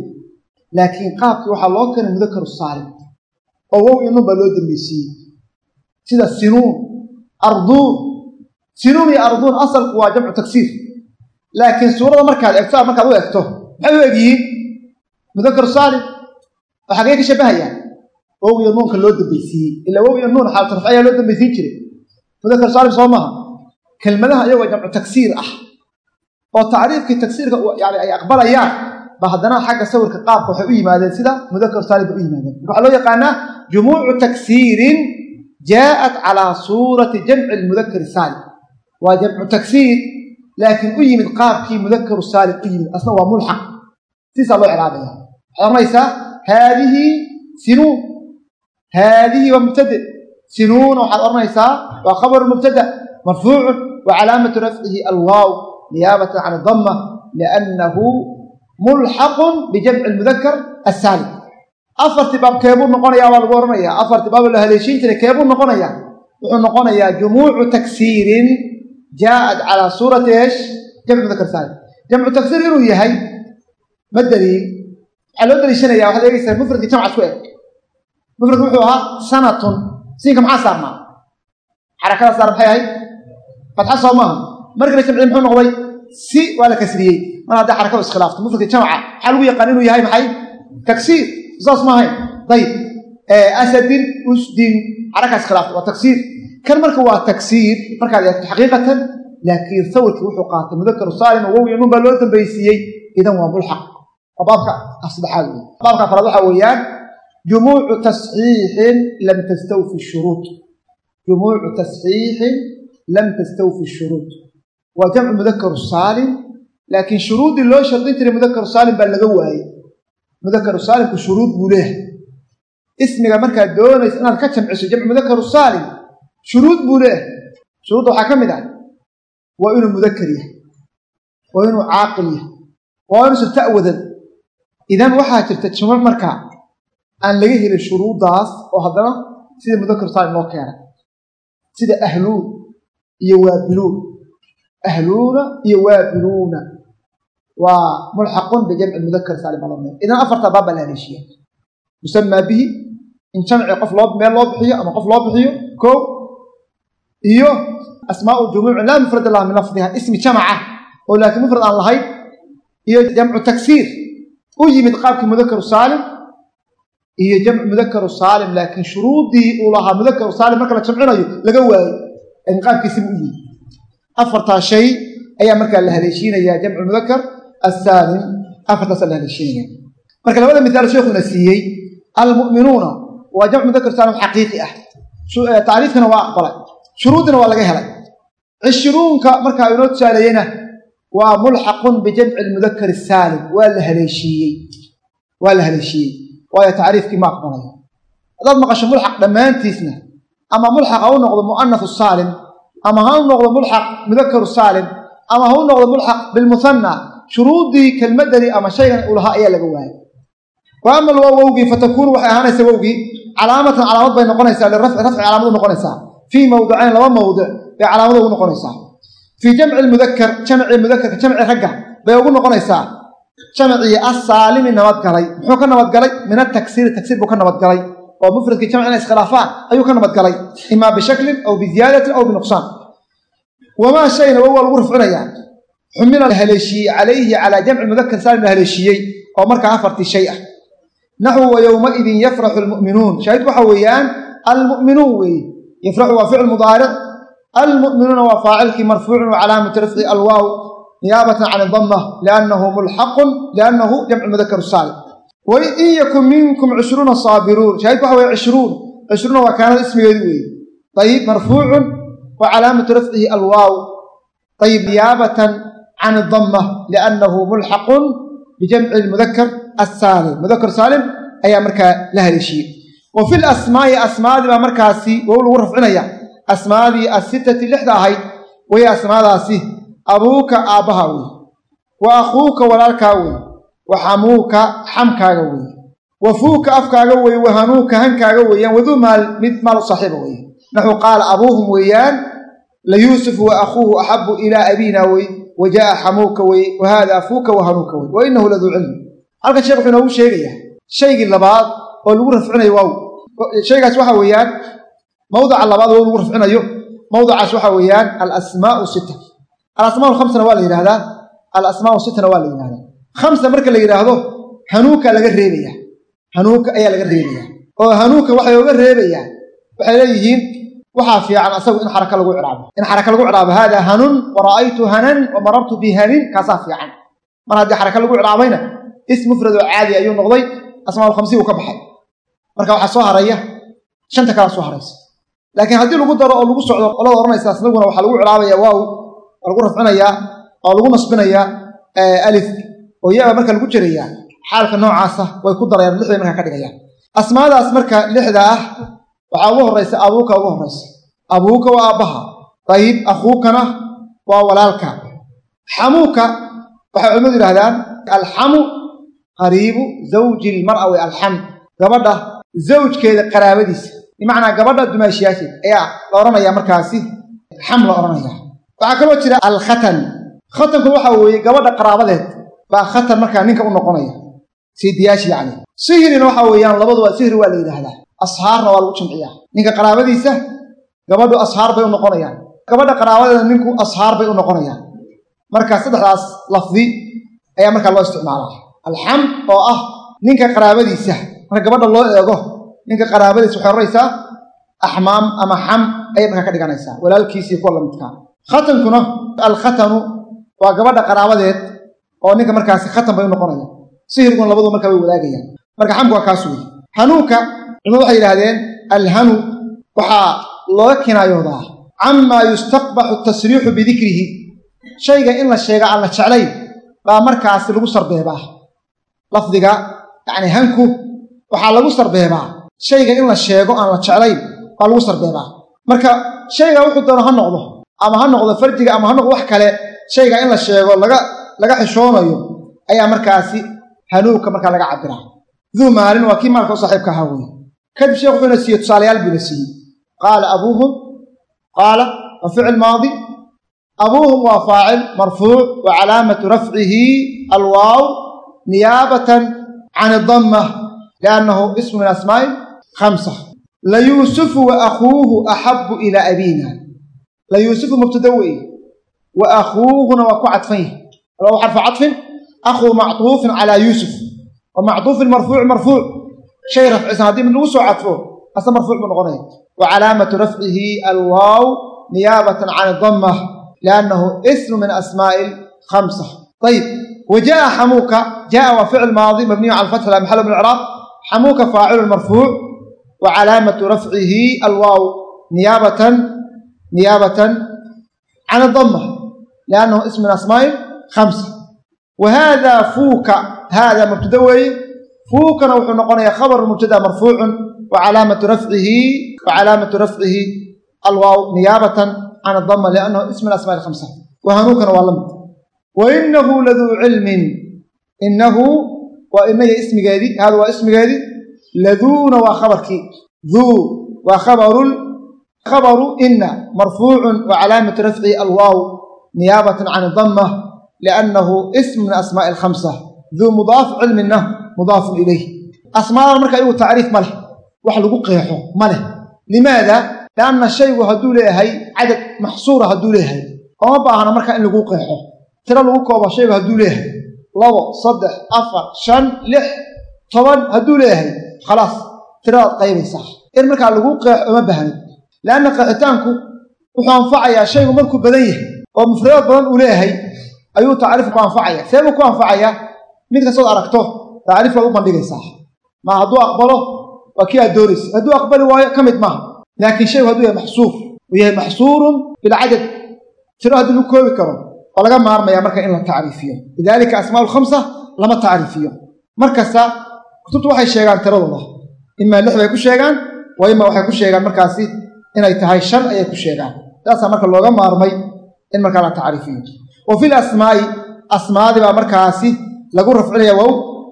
laakiin qaabkii waxaa loo keenay mudakaru saalim oo wow iyo nun baa loo dambaysiiyey sida sinuun arduun sinuun iyo arduun asalku waa jamcu taksiir laakiin suurada markaad egto markaad u egto maxay u egyihiin mudakaru saalim. Oo xagee ka shabahayaan wow nuunka loo dambaysiiyey. Ilaa wow iyo nuun xaalatu rafcayaa loo dambaysiin jiray. Mudakar saalim soo maaha kelmadaha iyagoo jamcu taksiir ah. Oo tacriifkii taksiirka yani ay aqbalayaan. Ba haddana xagga sawirka qaabka waxay u yimaadeen sida mudakar saalim bay u yimaadeen. Waxaa loo yaqaanaa jumuucu taksiirin jaa'at calaa suurati jamci lmudakari saalim waa jamcu taksiir laakiin u yimid qaabkii mudakaru saalim u yimid. Asna waa mulxaq. Siisaa loo cilaabaya waxaad oranaysaa haadihi sinuun haadihi waa mubtade sinuuna waxaad odhanaysaa waa khabaru mubtada marfuucun wa calaamatu rafcihi alwaaw niyaabatan can adama liannahu mulxaqun bijamci lmudakar asaalim afartii baab keebuu noqonayaa baa lagu odhanayaa. Afartii baaboo la haleeshiin jiray keebuu noqonayaa. Wuxuu noqonayaa jumuucu taksiirin jaa'at calaa suurati eesh jamci mudakar saalim jamcu taksiir inuu yahay ma daliil waxaa loo daliishanaya waxaad eegaysaa mufradkii jamcas ku eg mufradku wuxuu ahaa sanatun siinka maxaa saarnaa xarakada saar maxay ahayd fatxa soo maaha markii la jamciye muxuu noqday si waa la kasriyey mar hadday xarakadu iskhilaafto mufradkii jamca maxaa lagu yaqaan inuu yahay maxay taksiir saas asadin usdin xaraka iskhilaafta waa taksiir kan marka waa taksiir markaad eegto xaqiiqatan laakiin sawirkii wuxuu qaatay mudakaru saalim oo baa loo dambaysiiyey idan waa mulxaq. Waa baabka saddexaad wey baabka afraad waxaa weeyaan jumuucu tasxiixin lam tastawfi shuruud. Jumuucu tasxiixin lam tastawfi shuruud. Waa jamcu mudakaru saalim laakiin shuruuddii loo shardin jiray mudakaru saalim baa laga waayey. Mudakaru saalimku shuruud buu leehay ismiga markaad doonaysa inaad ka jamciso jamcu mudakaru saalim shuruud buu leehay shuruudda waxaa ka mid ah waa inuu mudakar yahay waa inuu caaqil yahay waa inuusan ta'wadan. Idan waxaa jirta jumuuc markaa aan laga helin shuruuddaas oo haddana sida mudakar saalim loo keenay sida ahluun iyo waabiluun. Ahluuna iyo waabiluuna. Waa mulxaqun bijamci mudakar saalim idan afarta baab baa la musamaa bihi in jamci qof loo meel loo bixiyo ama qof loo bixiyo ko iyo asmaau jumuuci laa mufrada laha min lafdiha ismi jamaca oo laakiin mufrad aan lahayn iyo jamcu taksiir u yimid qaabkii mudakaru saalim iyo jamcu mudakaru saalim laakiin shuruudii uu lahaa mudakaru saalim marka la jamcinayo laga waayo laakiin qaabkiisibu u yimid. Afartaa shay ayaa markaa la haleeshiinayaa jamcu mudakar asaalim afartaasa la haleeshiinaya marka labada misaal sheekuna siiyey almu'minuuna waa jamcu mudakar saalim xaqiiqi ah. Tacriifkana waa aqbalay. Shuruuddina waa laga helay. Cishruunka markaa inoo tusaaleeyena waa mulxaqun bijamci lmudakar saalim. Waa la haleeshiiyey. Waa la haleeshiiyey. Waayo tacriifkii ma aqbalayo haddaad maqasho mulxaq dhammaantiisna ama mulxaq ha u noqdo mu'anasu saalim ama ha u noqdo mulxaq mudakaru saalim ama ha u noqdo mulxaq bilmuhanna shuruuddii kelmadani ama shaygan uu lahaa ayaa laga waayay. Wa ama alwaa wowgii fatakuunu waxay ahaanaysa wowgii calaamatan calaamad bay noqonaysaa lirafci rafci calaamad u noqonaysaa. Fii mawdicayn laba mawdic bay calaamada ugu noqonaysaa. Fii jamci lmudakar jamci mudakarka jamci ragga bay ugu noqonaysaa. Jamcii asaalimi nabadgalay muxuu ka nabadgalay min ataksiiri taksiir buu ka nabadgalay oo mufradkii jamci inay iskhilaafaan ayuu ka nabadgalay imaa bishaklin aw biziyaadatin aw binuqsaan wamaa shayna waa lagu rafcinayaa xumila la haleeshiiyey calayhi calaa jamci mudakar saalim la haleeshiiyey oo markaa afartii shay ah naxwu wa yowmaidin yafraxu lmu'minuun shaahidku waxa weeyaan almu'minuun weeye yafraxu waa ficil mudaaric almu'minuuna waa faacilkii marfuucun wa rafci alwaaw niyaabatan can idama liannahu mulxaqun liannahu jamcu mudakar saalim wain yakun minkum cishruuna saabiruun shaahidku waxa weye cishruun cishruuna waa kaanada ismigeedu weeye ayib marfuucun wa rafcihi alwaaw ayib niyaabatan can idama liannahu mulxaqun bijamci mudakar asaalim mudakar saalim ayaa markaa la haleeshiyey wa fi lasmaa'i asmaadii baa markaasi wow lagu rafcinaya asmaadii assitati lixda ahayd way asmaadaasi abuuka aabbaha wey wa akhuuka walaalkaa wey wa xamuuka xamkaaga wey wa fuuka afkaaga wey wa hanuuka hankaaga weeyaan waduu maal mid maal u saaxiiba weeye naxuu qaala abuuhum weeyaan layuusuf wa akhuuhu axabu ilaa abiina wey wa jaaa xamuuka wey wa haada afuuka wa hanuuka wey wa inahu laduu cilmi halkan sheekh wuxuu inoogu sheegayaa shaygii labaad oo lagu rafcinayo waaw. Shaygaas waxa weeyaan mawdica labaad oo lagu rafcinayo mawdicaas waxa weeyaan alasmaau sita alasmaa khamsana waa la yidhahdaa alasmaau sitana waa la yidhahdaa khamsa marka la yidhaahdo hanuuka laga reebaya hanuuka ayaa laga reebaya oo hanuuka waxay oga reebayaan waxay leeyihiin waxaa fiican asagu in xaraka lagu cidhaabo in xaraka lagu cidhaabo haada hanun wa ra'aytu hanan wa marartu bihanin kaasaa fiican. Mar haddii xaraka lagu cidhaabayna is mufrad oo caadi ayuu noqday asmaa khamsi uu ka baxay. Marka waxaa soo haraya shanta kalaa soo haraysa. Laakiin haddii lagu daro oo lagu socdo qolada odhanaysa asnaguna waxaa lagu cidhaabaya waaw waa lagu rafcinayaa oo lagu nasbinayaa alif oo yaaba marka lagu jerayaa xaalka noocaasa way ku darayaan lixday markaa ka dhigayaan. Asmaadaas marka lixda ah waxaa ugu horraysa abuuka ugu horraysa. Abuuka waa aabbaha dayib akhuukana waa walaalka. Xamuuka waxay culimmadu yidhahdaan alxamu qariibu zawji ilmar'a way alxam. Gabadha zawjkeeda qaraabadiisa. Bimacnaa gabadha dumaashiyaasheed ayaa la odhanayaa markaasi. Xam la odhanaya waxaa kaloo jira alkhatan. Khatanku waxa weeye gabadha qaraabadeed baa khatan markaa ninka u noqonaya. Siidiyaashi yacni. Sihrina waxa weeyaan labaduba sihri waa la yidhaahdaa. Ashaarna waa lagu jamciyaa. Ninka qaraabadiisa gabadhu ashaar bay u noqonayaan. Gabadha qaraabadeeda ninku ashaar bay u noqonayaan. Marka saddexdaas lafdi ayaa markaa loo isticmaalaa alxam oo ah ninka qaraabadiisa. Marka gabadha loo eego ninka qaraabadiisa waxay odhanaysaa axmaam ama xam ayay markaa ka dhiganaysaa. Walaalkiisii kuwa lamidkaa khatankuna alkhatanu waa gabadha qaraabadeed oo ninka markaasi khatan bay u noqonayaan sihirguna labadu markaa way wadaagayaan marka xamku waa kaas weeye. Hanuunka culimadu waxay yidhahdeen alhanu waxaa looga kinaayoodaa. Camaa yustaqbaxu tasriixu bidikrihi shayga in la sheega aan la jeclayn baa markaasi lagu sarbeebaa lafdiga yacni hanku waxaa lagu sarbeebaa. Shayga in la sheego aan la jeclayn baa lagu sarbeebaa. Marka shayga wuxuu doono ha noqdo ama ha noqdo farjiga ama ha noqdo wax kale shayga in la sheego laga laga xishoonayo ayaa markaasi hanuugka markaa laga cabiraa duu maalin waa kii maalka u saaxiibka ahaa weye kadib sheekh wuxuuna siiyey tusaalayaal buuna siiyey. Qaala abuuhum. Qaala waa ficil maadi. Abuuhum waa faacil marfuuc wa calaamatu rafcihi alwaaw niyaabatan can idamma liannahu ismu min asmaa'i khamsa. Layuusufu wa akhuuhu axabu ilaa abiina. Layuusufu mubtada wey wa akhuuhuna waa ku cadfan yahay. Alwaaw xarfu cadfin? Akhuu mactuufin calaa yuusuf. Wa mactuufin marfuuc marfuuc. Shay rafcisan haddii mid lagu soo cadfo ase marfuuc buu noqonaya. Wa calaamatu rafcihi alwaaw niyaabatan can idamma liannahu ismu min asmaa'i khamsa. Ayib wa jaaa xamuuka jaaa waa ficil maadi mabniyu cala alfatxi la maxalo min icraab xamuuka faacilun marfuuc wa calaamatu rafcihi alwaaw niyaabatan niyaabatan can idamma liannahu ismu min asmaa'i khamsa wa haada fuuka haada mubtada weeye fuukana wuxuu noqonayaa khabaru mubtada marfuucun wa calaamatu rafcihi wa calaamatu rafcihi alwaaw niyaabatan can adama liannahu ismu min asmaai khamsa wa hanuukana waa la mid wa inahu laduu cilmin inahu waa inaya ismigeedii hada waa ismigeedii laduuna waa khabarkii duu waa khabaru ina marfuucun wa calaamatu rafcihi alwaaw niyaabatan can idama liannahu ismu min asmaa'i alkhamsa. duu mudaaf cilmina mudaafun ilayh. Asmaada marka iyagu tacriif ma leh wax lagu qeexo ma leh. Limaada? Lianna shaygu hadduu leeyahay cadad maxsuura hadduu leeyahay. Ooma baahna markaa in lagu qeexo tiro lagu koobo shaygu hadduu leeyahay. Labo saddex afar shan lix toban hadduu leeyahay. Khalaas. Tiradaad qaybaysaa in markaa lagu qeexo oma baahnin lianna qeexitaanku wuxuu anfacayaa shaygu markuu badan yahay oo mufradaad badan uu leeyahay ayuu tacriif ku anfacaya see buu ku anfacayaa mid kastood aragto tacriif baad u bandhigaysaa. Ma hadduu aqbalo waa kii aad doonaysa. Hadduu aqbali waayo ka mid maaha. Laakiin shaygu hadduu yahay maxsuur uu yahay maxsuurun bilcadad. Tiro haddii lagu koobi karo waa laga maarmaya marka in la tacriifiyo. Lidaalika asmaa lkhamsa lama tacriifiyo. Markasta kutubtu waxay sheegaan tiradooda. Imaa lix bay ku sheegaan wa ima waxay ku sheegaan markaasi inay tahay shan ayay ku sheegaan. Saasaa marka looga maarmay in markaa la tacriifiyo. Wa fil asmaa'i asmaadii baa markaasi lagu rafcinaya. Wow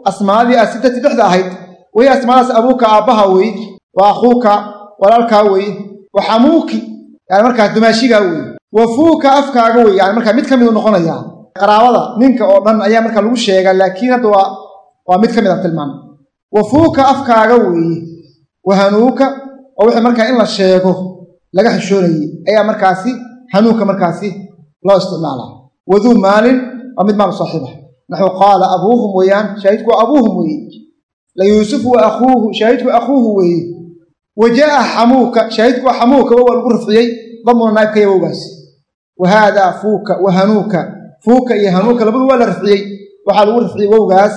asmaadii asittati dhexda ahayd. Wahiy asmaadaas abuuka aabbaha weeye wa akhuuka walaalkaa weeye wa xamuuki yani markaas dumaashigaa weeye wa fuuka afkaaga weeye yani mid ka miduu noqonayaa qaraabada ninka oo dhan ayaa markaa lagu sheegaa laakiin hadda waa mid ka mid a tilmaamay. Wa fuuka afkaaga weeye wa hanuuka oo wixii markaa in la sheego laga xishoonayey ayaa markaasi hanuunka markaasi loo isticmaalaa. Waduu maalin waa mid maal saaxiiba. Naxu qaala abuuhum weeyaan shaahidku waa abuuhum weeye. Layuusufu wa akhuuhu shaahidku akhuuhu weeye. Wa xamuuka shaahidku waa xamuuka waa lagu rafciyey damuna naa'ibkaya wowgaasi wa haadaa fuuka wa hanuuka. Fuuka iyo hanuuka labadu waa la rafciyey waxaa lagu rafciyey wowgaas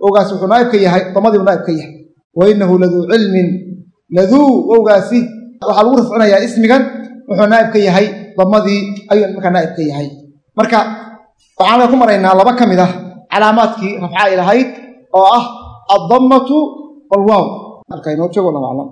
wowgaas wuxuu naa'ibka yahay damadiibu naa'ibka yahay. Wa inahu laduu cilmin laduu wowgaasi. Waxaa lagu rafcinayaa ismigan wuxuu naa'ibka yahay damadii ayuu markaa naa'ibka yahay. Marka waxaan ku maraynaa laba ka mid ah calaamaadkii rafca ay lahayd oo ah addammatu walwaaw halkaynoo joogo lama aclam